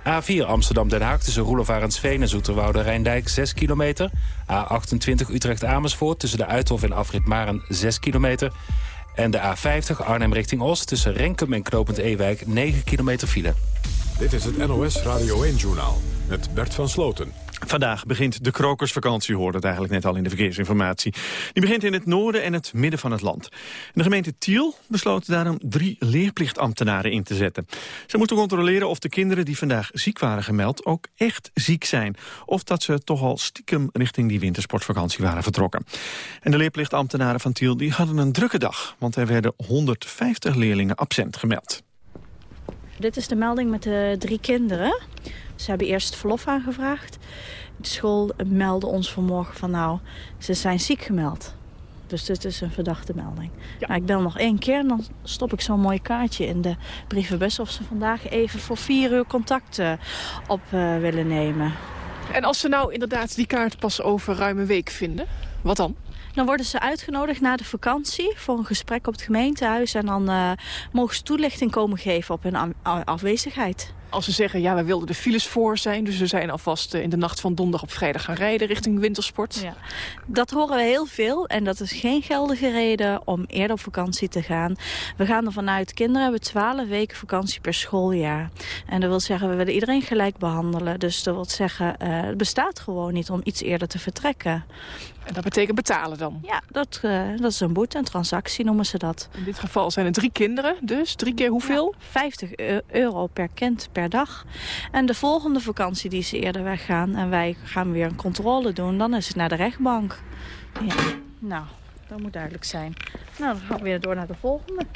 S5: A4 Amsterdam-Den Haag tussen Roelofarensveen en Zoeterwoude-Rijndijk 6 kilometer. A28 Utrecht-Amersfoort tussen de Uithof en Afrit Maren 6 kilometer. En de A50 Arnhem richting Oost tussen Renkum en Knopend Ewijk 9 kilometer file.
S1: Dit is het NOS Radio 1-journaal met Bert van Sloten.
S25: Vandaag begint de krokersvakantie, hoorde het eigenlijk net al in de verkeersinformatie. Die begint in het noorden en het midden van het land. De gemeente Tiel besloot daarom drie leerplichtambtenaren in te zetten. Ze moeten controleren of de kinderen die vandaag ziek waren gemeld ook echt ziek zijn. Of dat ze toch al stiekem richting die wintersportvakantie waren vertrokken. En de leerplichtambtenaren van Tiel die hadden een drukke dag, want er werden 150 leerlingen absent gemeld.
S2: Dit is de melding met de drie kinderen. Ze hebben eerst verlof aangevraagd. De school meldde ons vanmorgen van nou, ze zijn ziek gemeld. Dus dit is een verdachte melding. Ja. Nou, ik bel nog één keer en dan stop ik zo'n mooi kaartje in de brievenbus... of ze vandaag even voor vier uur contact uh, op uh, willen nemen.
S35: En als ze nou inderdaad die kaart pas over ruim een week vinden, wat dan?
S2: Dan worden ze uitgenodigd na de vakantie voor een gesprek op het gemeentehuis. En dan uh, mogen ze toelichting komen geven op hun afwezigheid.
S35: Als ze zeggen, ja, we wilden de files voor zijn... dus we zijn alvast in de nacht van donderdag op vrijdag gaan rijden richting wintersport.
S2: Ja. Dat horen we heel veel en dat is geen geldige reden om eerder op vakantie te gaan. We gaan er vanuit, kinderen hebben 12 weken vakantie per schooljaar. En dat wil zeggen, we willen iedereen gelijk behandelen. Dus dat wil zeggen, uh, het bestaat gewoon niet om iets eerder te vertrekken.
S35: En dat betekent betalen dan?
S2: Ja, dat, uh, dat is een boete, een transactie noemen ze dat.
S35: In dit geval zijn er drie kinderen, dus drie keer hoeveel?
S2: Ja, 50 euro per kind per dag. En de volgende vakantie die ze eerder weggaan en wij gaan weer een controle doen, dan is het naar de rechtbank. Ja. Nou, dat moet duidelijk zijn. Nou, dan gaan we weer door naar de volgende.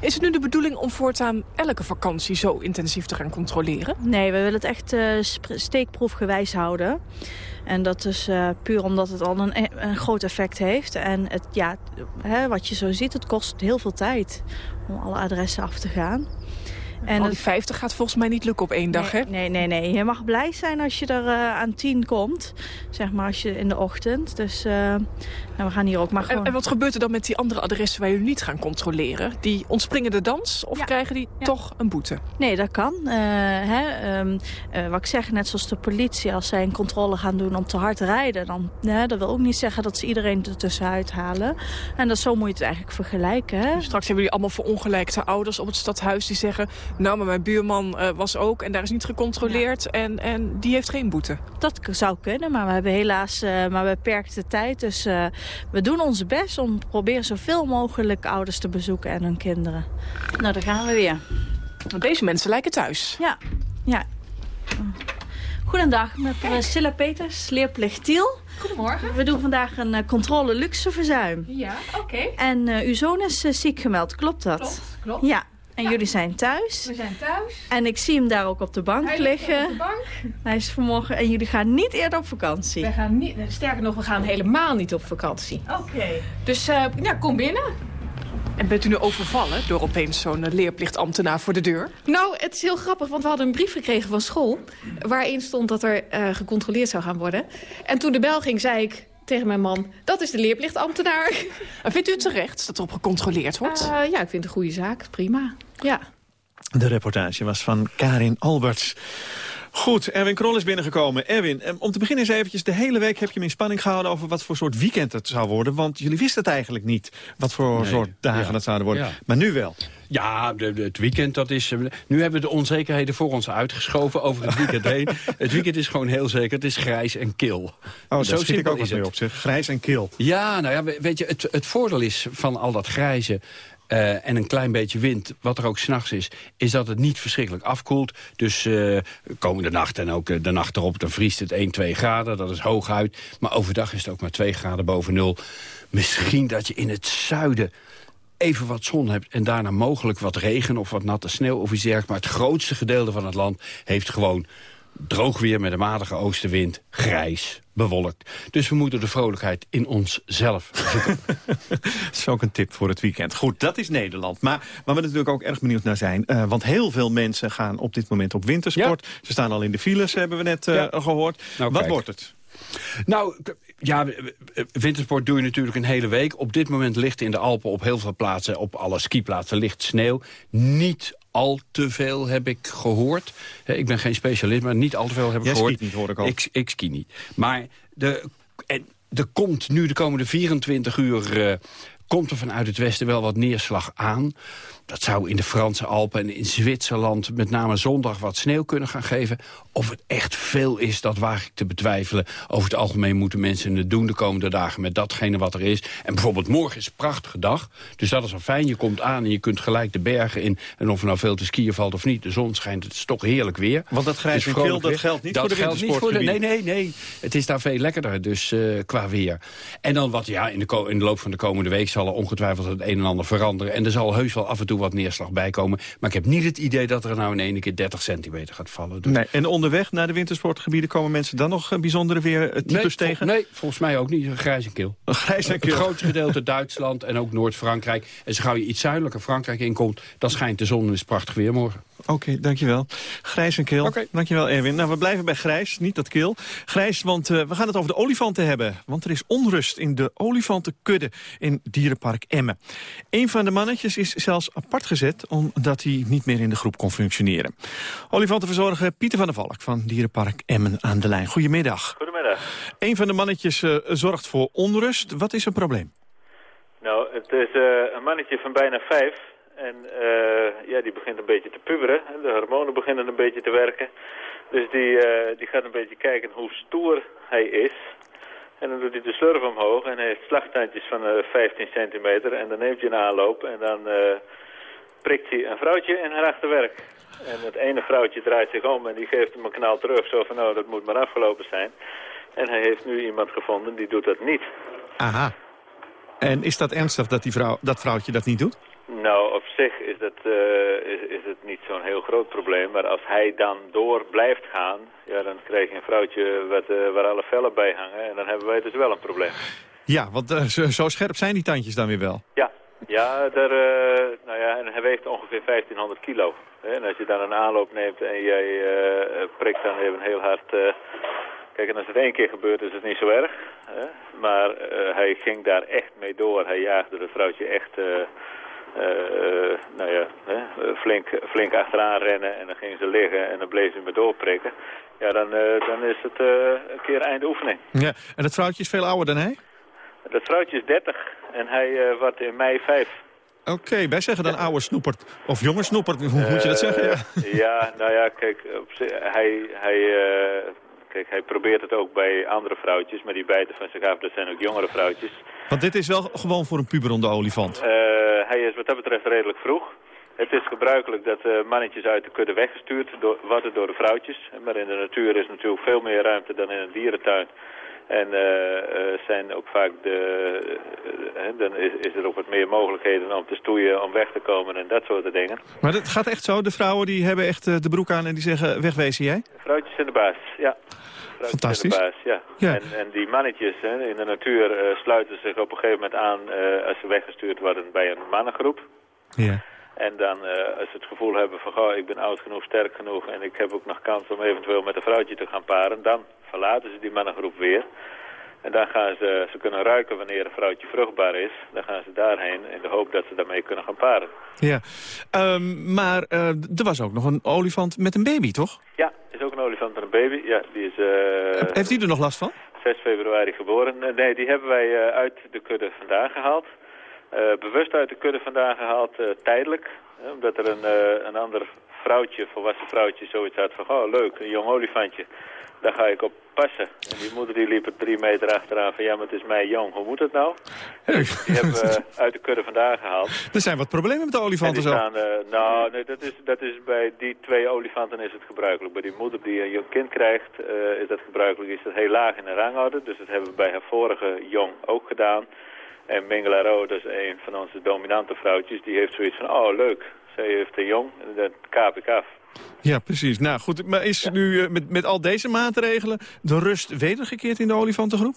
S35: Is het nu de bedoeling om voortaan elke vakantie zo intensief te gaan controleren?
S2: Nee, we willen het echt uh, steekproefgewijs houden. En dat is uh, puur omdat het al een, een, groot effect heeft. En het, ja, hè, wat je zo ziet, het kost heel veel tijd om alle adressen af te gaan.
S35: En al die 50 gaat volgens mij niet lukken op één dag,
S36: nee,
S35: hè?
S36: Nee, nee, nee. Je mag blij zijn als je er uh, aan 10 komt. Zeg maar als je in de ochtend. Dus uh, nou, we gaan hier ook maar gewoon...
S35: En, en, wat gebeurt er dan met die andere adressen waar jullie niet gaan controleren? Die ontspringen de dans of ja. krijgen die ja. toch een boete?
S36: Nee, dat kan. Uh, hè, um, wat ik zeg, net zoals de politie, als zij een controle gaan doen om te hard rijden... dan dat wil ook niet zeggen dat ze iedereen er tussenuit halen. En dat, zo moet je het eigenlijk vergelijken. Hè?
S35: Dus straks hebben jullie allemaal verongelijkte ouders op het stadhuis die zeggen... nou, maar mijn buurman uh, was ook en daar is niet gecontroleerd ja. en, en die heeft geen boete.
S36: Dat zou kunnen, maar we hebben helaas uh, maar beperkte tijd. Dus uh, we doen ons best om te proberen zoveel mogelijk ouders te bezoeken en hun kinderen. Nou, daar gaan we weer.
S35: Deze mensen lijken thuis.
S36: Ja, ja. Goedendag, met Priscilla Peters, leerplicht Tiel.
S37: Goedemorgen.
S36: We doen vandaag een uh, controle luxe verzuim.
S37: Ja, oké. Okay.
S36: En uh, uw zoon is uh, ziek gemeld, klopt dat?
S37: Klopt, klopt.
S36: Ja. En ja. jullie zijn thuis.
S37: We zijn thuis.
S36: En ik zie hem daar ook op de bank
S37: Hij
S36: liggen.
S37: op de bank.
S36: Hij is vanmorgen. En jullie gaan niet eerder op vakantie.
S37: We gaan niet, sterker nog, we gaan helemaal niet op vakantie.
S36: Oké. Okay.
S37: Dus ja, kom binnen.
S35: En bent u nu overvallen door opeens zo'n leerplichtambtenaar voor de deur?
S37: Nou, het is heel grappig, want we hadden een brief gekregen van school... waarin stond dat er uh, gecontroleerd zou gaan worden. En toen de bel ging, zei ik tegen mijn man... dat is de leerplichtambtenaar.
S35: En vindt u het terecht dat erop gecontroleerd wordt?
S37: Uh, ja, ik vind het een goede zaak. Prima. Ja.
S25: De reportage was van Karin Alberts. Goed, Erwin Krol is binnengekomen. Erwin, om te beginnen eens eventjes, de hele week heb je me in spanning gehouden over wat voor soort weekend het zou worden. Want jullie wisten het eigenlijk niet, wat voor nee, soort dagen
S38: ja,
S25: het zouden worden.
S38: Ja.
S25: Maar nu wel.
S38: Ja, de, de, het weekend, dat is... Nu hebben we de onzekerheden voor ons uitgeschoven over het weekend heen. het weekend is gewoon heel zeker, het is grijs en kil.
S25: Oh, zo zit ik ook wat mee op, zeg. Grijs en kil.
S38: Ja, nou ja, weet je, het, het voordeel is van al dat grijze... Uh, en een klein beetje wind, wat er ook s'nachts is... is dat het niet verschrikkelijk afkoelt. Dus uh, komende nacht en ook uh, de nacht erop... dan vriest het 1, 2 graden, dat is hooguit. Maar overdag is het ook maar 2 graden boven nul. Misschien dat je in het zuiden even wat zon hebt... en daarna mogelijk wat regen of wat natte sneeuw of iets dergelijks. Maar het grootste gedeelte van het land heeft gewoon droog weer met een matige oostenwind, grijs, bewolkt. Dus we moeten de vrolijkheid in onszelf zoeken.
S25: dat is ook een tip voor het weekend. Goed, dat is Nederland. Maar waar we natuurlijk ook erg benieuwd naar zijn... Uh, want heel veel mensen gaan op dit moment op wintersport. Ja. Ze staan al in de files, hebben we net uh, ja. gehoord. Nou, Wat kijk. wordt het?
S38: Nou, ja, wintersport doe je natuurlijk een hele week. Op dit moment ligt in de Alpen op heel veel plaatsen, op alle skiplaatsen, ligt sneeuw. Niet al te veel heb ik gehoord. Ik ben geen specialist, maar niet al te veel heb ik
S25: Jij
S38: gehoord.
S25: Skiet niet, hoor ik al.
S38: Ik, ik ski niet. Maar de, en, er komt nu de komende 24 uur... Uh, komt er vanuit het westen wel wat neerslag aan. Dat zou in de Franse Alpen en in Zwitserland met name zondag wat sneeuw kunnen gaan geven. Of het echt veel is, dat waag ik te betwijfelen. Over het algemeen moeten mensen het doen de komende dagen met datgene wat er is. En bijvoorbeeld morgen is een prachtige dag. Dus dat is al fijn. Je komt aan en je kunt gelijk de bergen in. En of er nou veel te skiën valt of niet, de zon schijnt, het is toch heerlijk weer.
S25: Want dat grijs en kil, dat geldt niet
S38: dat
S25: voor de
S38: geldt niet voor de,
S25: wintersportgebieden.
S38: Nee, nee, nee. Het is daar veel lekkerder, dus uh, qua weer. En dan wat, ja, in de, in de loop van de komende week zal er ongetwijfeld het een en ander veranderen. En er zal heus wel af en toe wat neerslag bij komen. Maar ik heb niet het idee dat er nou in één keer 30 centimeter gaat vallen. Dus
S25: nee, en onderweg naar de wintersportgebieden komen mensen dan nog bijzondere weer types
S38: nee,
S25: tegen?
S38: Nee, volgens mij ook niet. Grijs en kil.
S25: Een grijs en kil.
S38: Het grootste gedeelte Duitsland en ook Noord-Frankrijk. En zo gauw je iets zuidelijker Frankrijk inkomt, dan schijnt de zon en is prachtig weer morgen.
S25: Oké, okay, dankjewel. Grijs en.
S38: Okay.
S25: Dankjewel, Erwin. Nou, we blijven bij grijs, niet dat kil. Grijs, want uh, we gaan het over de olifanten hebben. Want er is onrust in de olifantenkudde in dierenpark Emmen. Een van de mannetjes is zelfs apart gezet... omdat hij niet meer in de groep kon functioneren. Olifantenverzorger Pieter van der Valk van dierenpark Emmen aan de lijn. Goedemiddag.
S39: Goedemiddag.
S25: Een van de mannetjes uh, zorgt voor onrust. Wat is het probleem?
S39: Nou, het is uh, een mannetje van bijna vijf... En uh, ja, die begint een beetje te puberen. De hormonen beginnen een beetje te werken. Dus die, uh, die gaat een beetje kijken hoe stoer hij is. En dan doet hij de slurf omhoog en hij heeft slagtandjes van uh, 15 centimeter. En dan neemt hij een aanloop en dan prikt hij een vrouwtje in haar achterwerk. En het ene vrouwtje draait zich om en die geeft hem een knal terug. Zo van, nou, dat moet maar afgelopen zijn. En hij heeft nu iemand gevonden die doet dat niet.
S25: Aha. En is dat ernstig dat die vrouw, dat vrouwtje dat niet doet?
S39: Nou, op zich is, dat, uh, is, is het niet zo'n heel groot probleem. Maar als hij dan door blijft gaan, ja, dan krijg je een vrouwtje wat, uh, waar alle vellen bij hangen. En dan hebben wij dus wel een probleem.
S25: Ja, want uh, zo, zo, scherp zijn die tandjes dan weer wel.
S39: Ja, ja, daar, nou ja en hij weegt ongeveer 1500 kilo. En als je dan een aanloop neemt en jij prikt dan even heel hard... Kijk, en als het één keer gebeurt is het niet zo erg. Hè? Maar hij ging daar echt mee door. Hij jaagde het vrouwtje echt... nou ja, flink, flink achteraan rennen en dan gingen ze liggen en dan bleef ze me doorprikken. Ja, dan, dan is het een keer einde oefening.
S25: Ja, en dat vrouwtje is veel ouder dan hij?
S39: Dat vrouwtje is 30 en hij wordt in mei 5.
S25: Oké, wij zeggen dan oude snoepert. Of jonge snoepert, hoe moet je dat zeggen? Ja,
S39: ja nou ja, kijk, hij, hij, uh, kijk, hij probeert het ook bij andere vrouwtjes, maar die bijten van zich af, dat zijn ook jongere vrouwtjes.
S25: Want dit is wel gewoon voor een puberonde olifant? Uh,
S39: hij is wat dat betreft redelijk vroeg. Het is gebruikelijk dat uh, mannetjes uit de kudde weggestuurd door, worden door de vrouwtjes. Maar in de natuur is natuurlijk veel meer ruimte dan in een dierentuin. En uh, zijn ook vaak de, uh, dan is, is, er ook wat meer mogelijkheden om te stoeien, om weg te komen en dat soort dingen.
S25: Maar het gaat echt zo? De vrouwen die hebben echt de broek aan en die zeggen wegwezen jij?
S39: Vrouwtjes zijn de baas, ja.
S25: Fantastisch.
S39: Baas, ja. ja. En, en, die mannetjes hè, in de natuur sluiten zich op een gegeven moment aan als ze weggestuurd worden bij een mannengroep.
S25: Ja.
S39: En dan als ze het gevoel hebben van, goh, ik ben oud genoeg, sterk genoeg... en ik heb ook nog kans om eventueel met een vrouwtje te gaan paren... dan verlaten ze die mannengroep weer. En dan gaan ze, ze kunnen ruiken wanneer een vrouwtje vruchtbaar is. Dan gaan ze daarheen in de hoop dat ze daarmee kunnen gaan paren.
S25: Ja, um, maar uh, er was ook nog een olifant met een baby, toch?
S39: Ja, is ook een olifant met een baby. Ja, die is... Uh,
S25: Heeft die er nog last van?
S39: 6 februari geboren. Nee, die hebben wij uit de kudde vandaan gehaald. Bewust uit de kudde vandaan gehaald, tijdelijk. omdat er een, een ander vrouwtje, volwassen vrouwtje, zoiets had van... Oh, leuk, een jong olifantje daar ga ik op passen. En die moeder die liep er drie meter achteraan van ja, maar het is mij jong, hoe moet het nou? Die hebben we uit de kudde vandaan gehaald.
S25: Er zijn wat problemen met de olifanten zo.
S39: Staan, uh, nou, nee, dat, is, dat is bij die twee olifanten is het gebruikelijk. Bij die moeder die een jong kind krijgt, uh, is dat gebruikelijk, is dat heel laag in de rangorde. Dus dat hebben we bij haar vorige jong ook gedaan. En Mingelaro, dat is een van onze dominante vrouwtjes, die heeft zoiets van, oh leuk, zij heeft een jong, en dat kaap ik af.
S25: Ja, precies. Nou goed, maar is nu uh, met, met al deze maatregelen de rust wedergekeerd in de olifantengroep?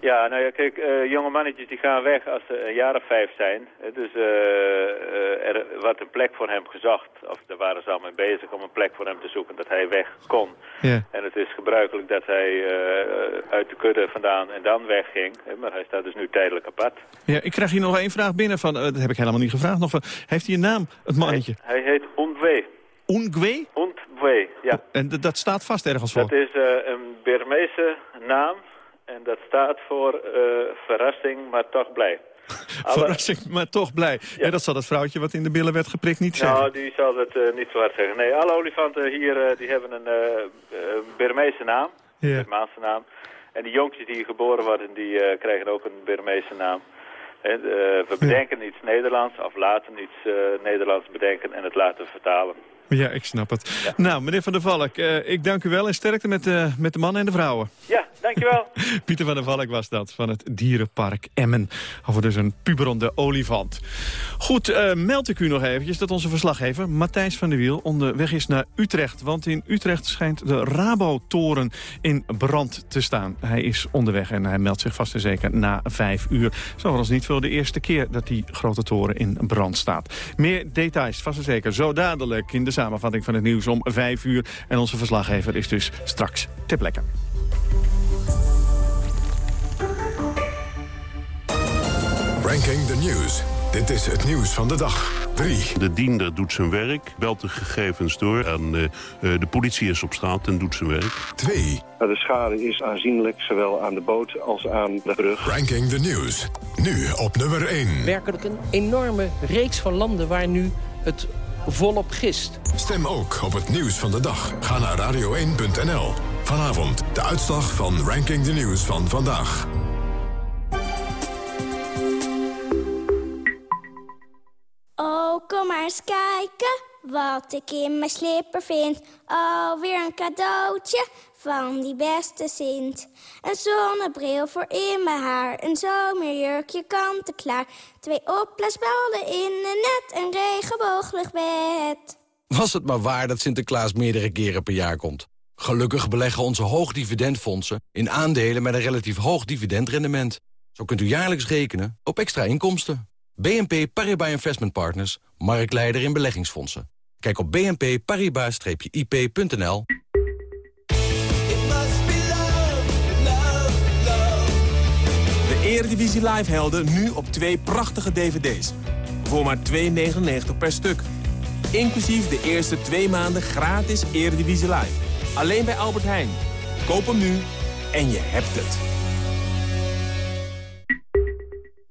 S39: Ja, nou ja, kijk, uh, jonge mannetjes die gaan weg als ze een jaar of vijf zijn. Dus uh, er wordt een plek voor hem gezocht, of daar waren ze al mee bezig om een plek voor hem te zoeken, dat hij weg kon.
S25: Ja.
S39: En het is gebruikelijk dat hij uit de kudde vandaan en dan wegging, maar hij staat dus nu tijdelijk apart.
S25: Ja, ik krijg hier nog één vraag binnen, van, dat heb ik helemaal niet gevraagd. Nog van, heeft hij een naam, het mannetje?
S39: Hij, hij heet Ondwe.
S25: Ungwe?
S39: Ungwe, ja.
S25: En dat staat vast ergens voor?
S39: Dat is een Burmeese naam en dat staat voor uh, verrassing, maar toch blij.
S25: verrassing, maar toch blij. Ja. ja. dat zal dat vrouwtje wat in de billen werd geprikt niet
S39: zeggen.
S25: Nou,
S39: die zal het uh, niet zo hard zeggen. Nee, alle olifanten hier die hebben een Burmeese naam,
S25: ja.
S39: Burmaanse naam. En die jonkjes die hier geboren worden, die krijgen ook een Burmeese naam. En, we bedenken iets Nederlands, of laten iets Nederlands bedenken en het laten vertalen.
S25: Ja, ik snap het. Ja. Nou, meneer Van der Valk, uh, ik dank u wel en sterkte met, uh, met de mannen en de vrouwen.
S39: Ja, dankjewel.
S25: Pieter van der Valk was dat, van het dierenpark Emmen. Over dus een puberonde olifant. Goed, uh, meld ik u nog eventjes dat onze verslaggever Matthijs van der Wiel onderweg is naar Utrecht. Want in Utrecht schijnt de Rabo-toren in brand te staan. Hij is onderweg en hij meldt zich vast en zeker na vijf uur. Zo was niet veel de eerste keer dat die grote toren in brand staat. Meer details vast en zeker zo dadelijk in de samenvatting van het nieuws om 5 uur. En onze verslaggever is dus straks ter plekke.
S1: Ranking the News. Dit is het nieuws van de dag. 3.
S40: De diender doet zijn werk, belt de gegevens door. En uh, de politie is op straat en doet zijn werk.
S1: 2.
S41: De schade is aanzienlijk, zowel aan de boot als aan de brug.
S1: Ranking the News. Nu op nummer 1.
S3: Werkelijk een enorme reeks van landen waar nu het volop gist.
S1: Stem ook op het nieuws van de dag. Ga naar radio1.nl. Vanavond de uitslag van Ranking the News van vandaag.
S42: Oh, kom maar eens kijken wat ik in mijn slipper vind. Alweer een cadeautje van die beste Sint. Een zonnebril voor in mijn haar, een zomerjurkje kant-en-klaar. Twee opblaasballen in een net, een regenbooglig bed.
S43: Was het maar waar dat Sinterklaas meerdere keren per jaar komt. Gelukkig beleggen onze hoogdividendfondsen in aandelen met een relatief hoog dividendrendement. Zo kunt u jaarlijks rekenen op extra inkomsten. BNP Paribas Investment Partners, marktleider in beleggingsfondsen. Kijk op bnpparibas-ip.nl.
S8: De Eredivisie Live helden nu op twee prachtige dvd's. Voor maar 2,99 per stuk. Inclusief de eerste twee maanden gratis Eredivisie Live. Alleen bij Albert Heijn. Koop hem nu en je hebt het.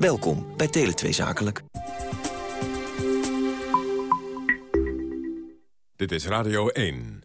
S44: Welkom bij Tele2 Zakelijk.
S1: Dit is Radio 1.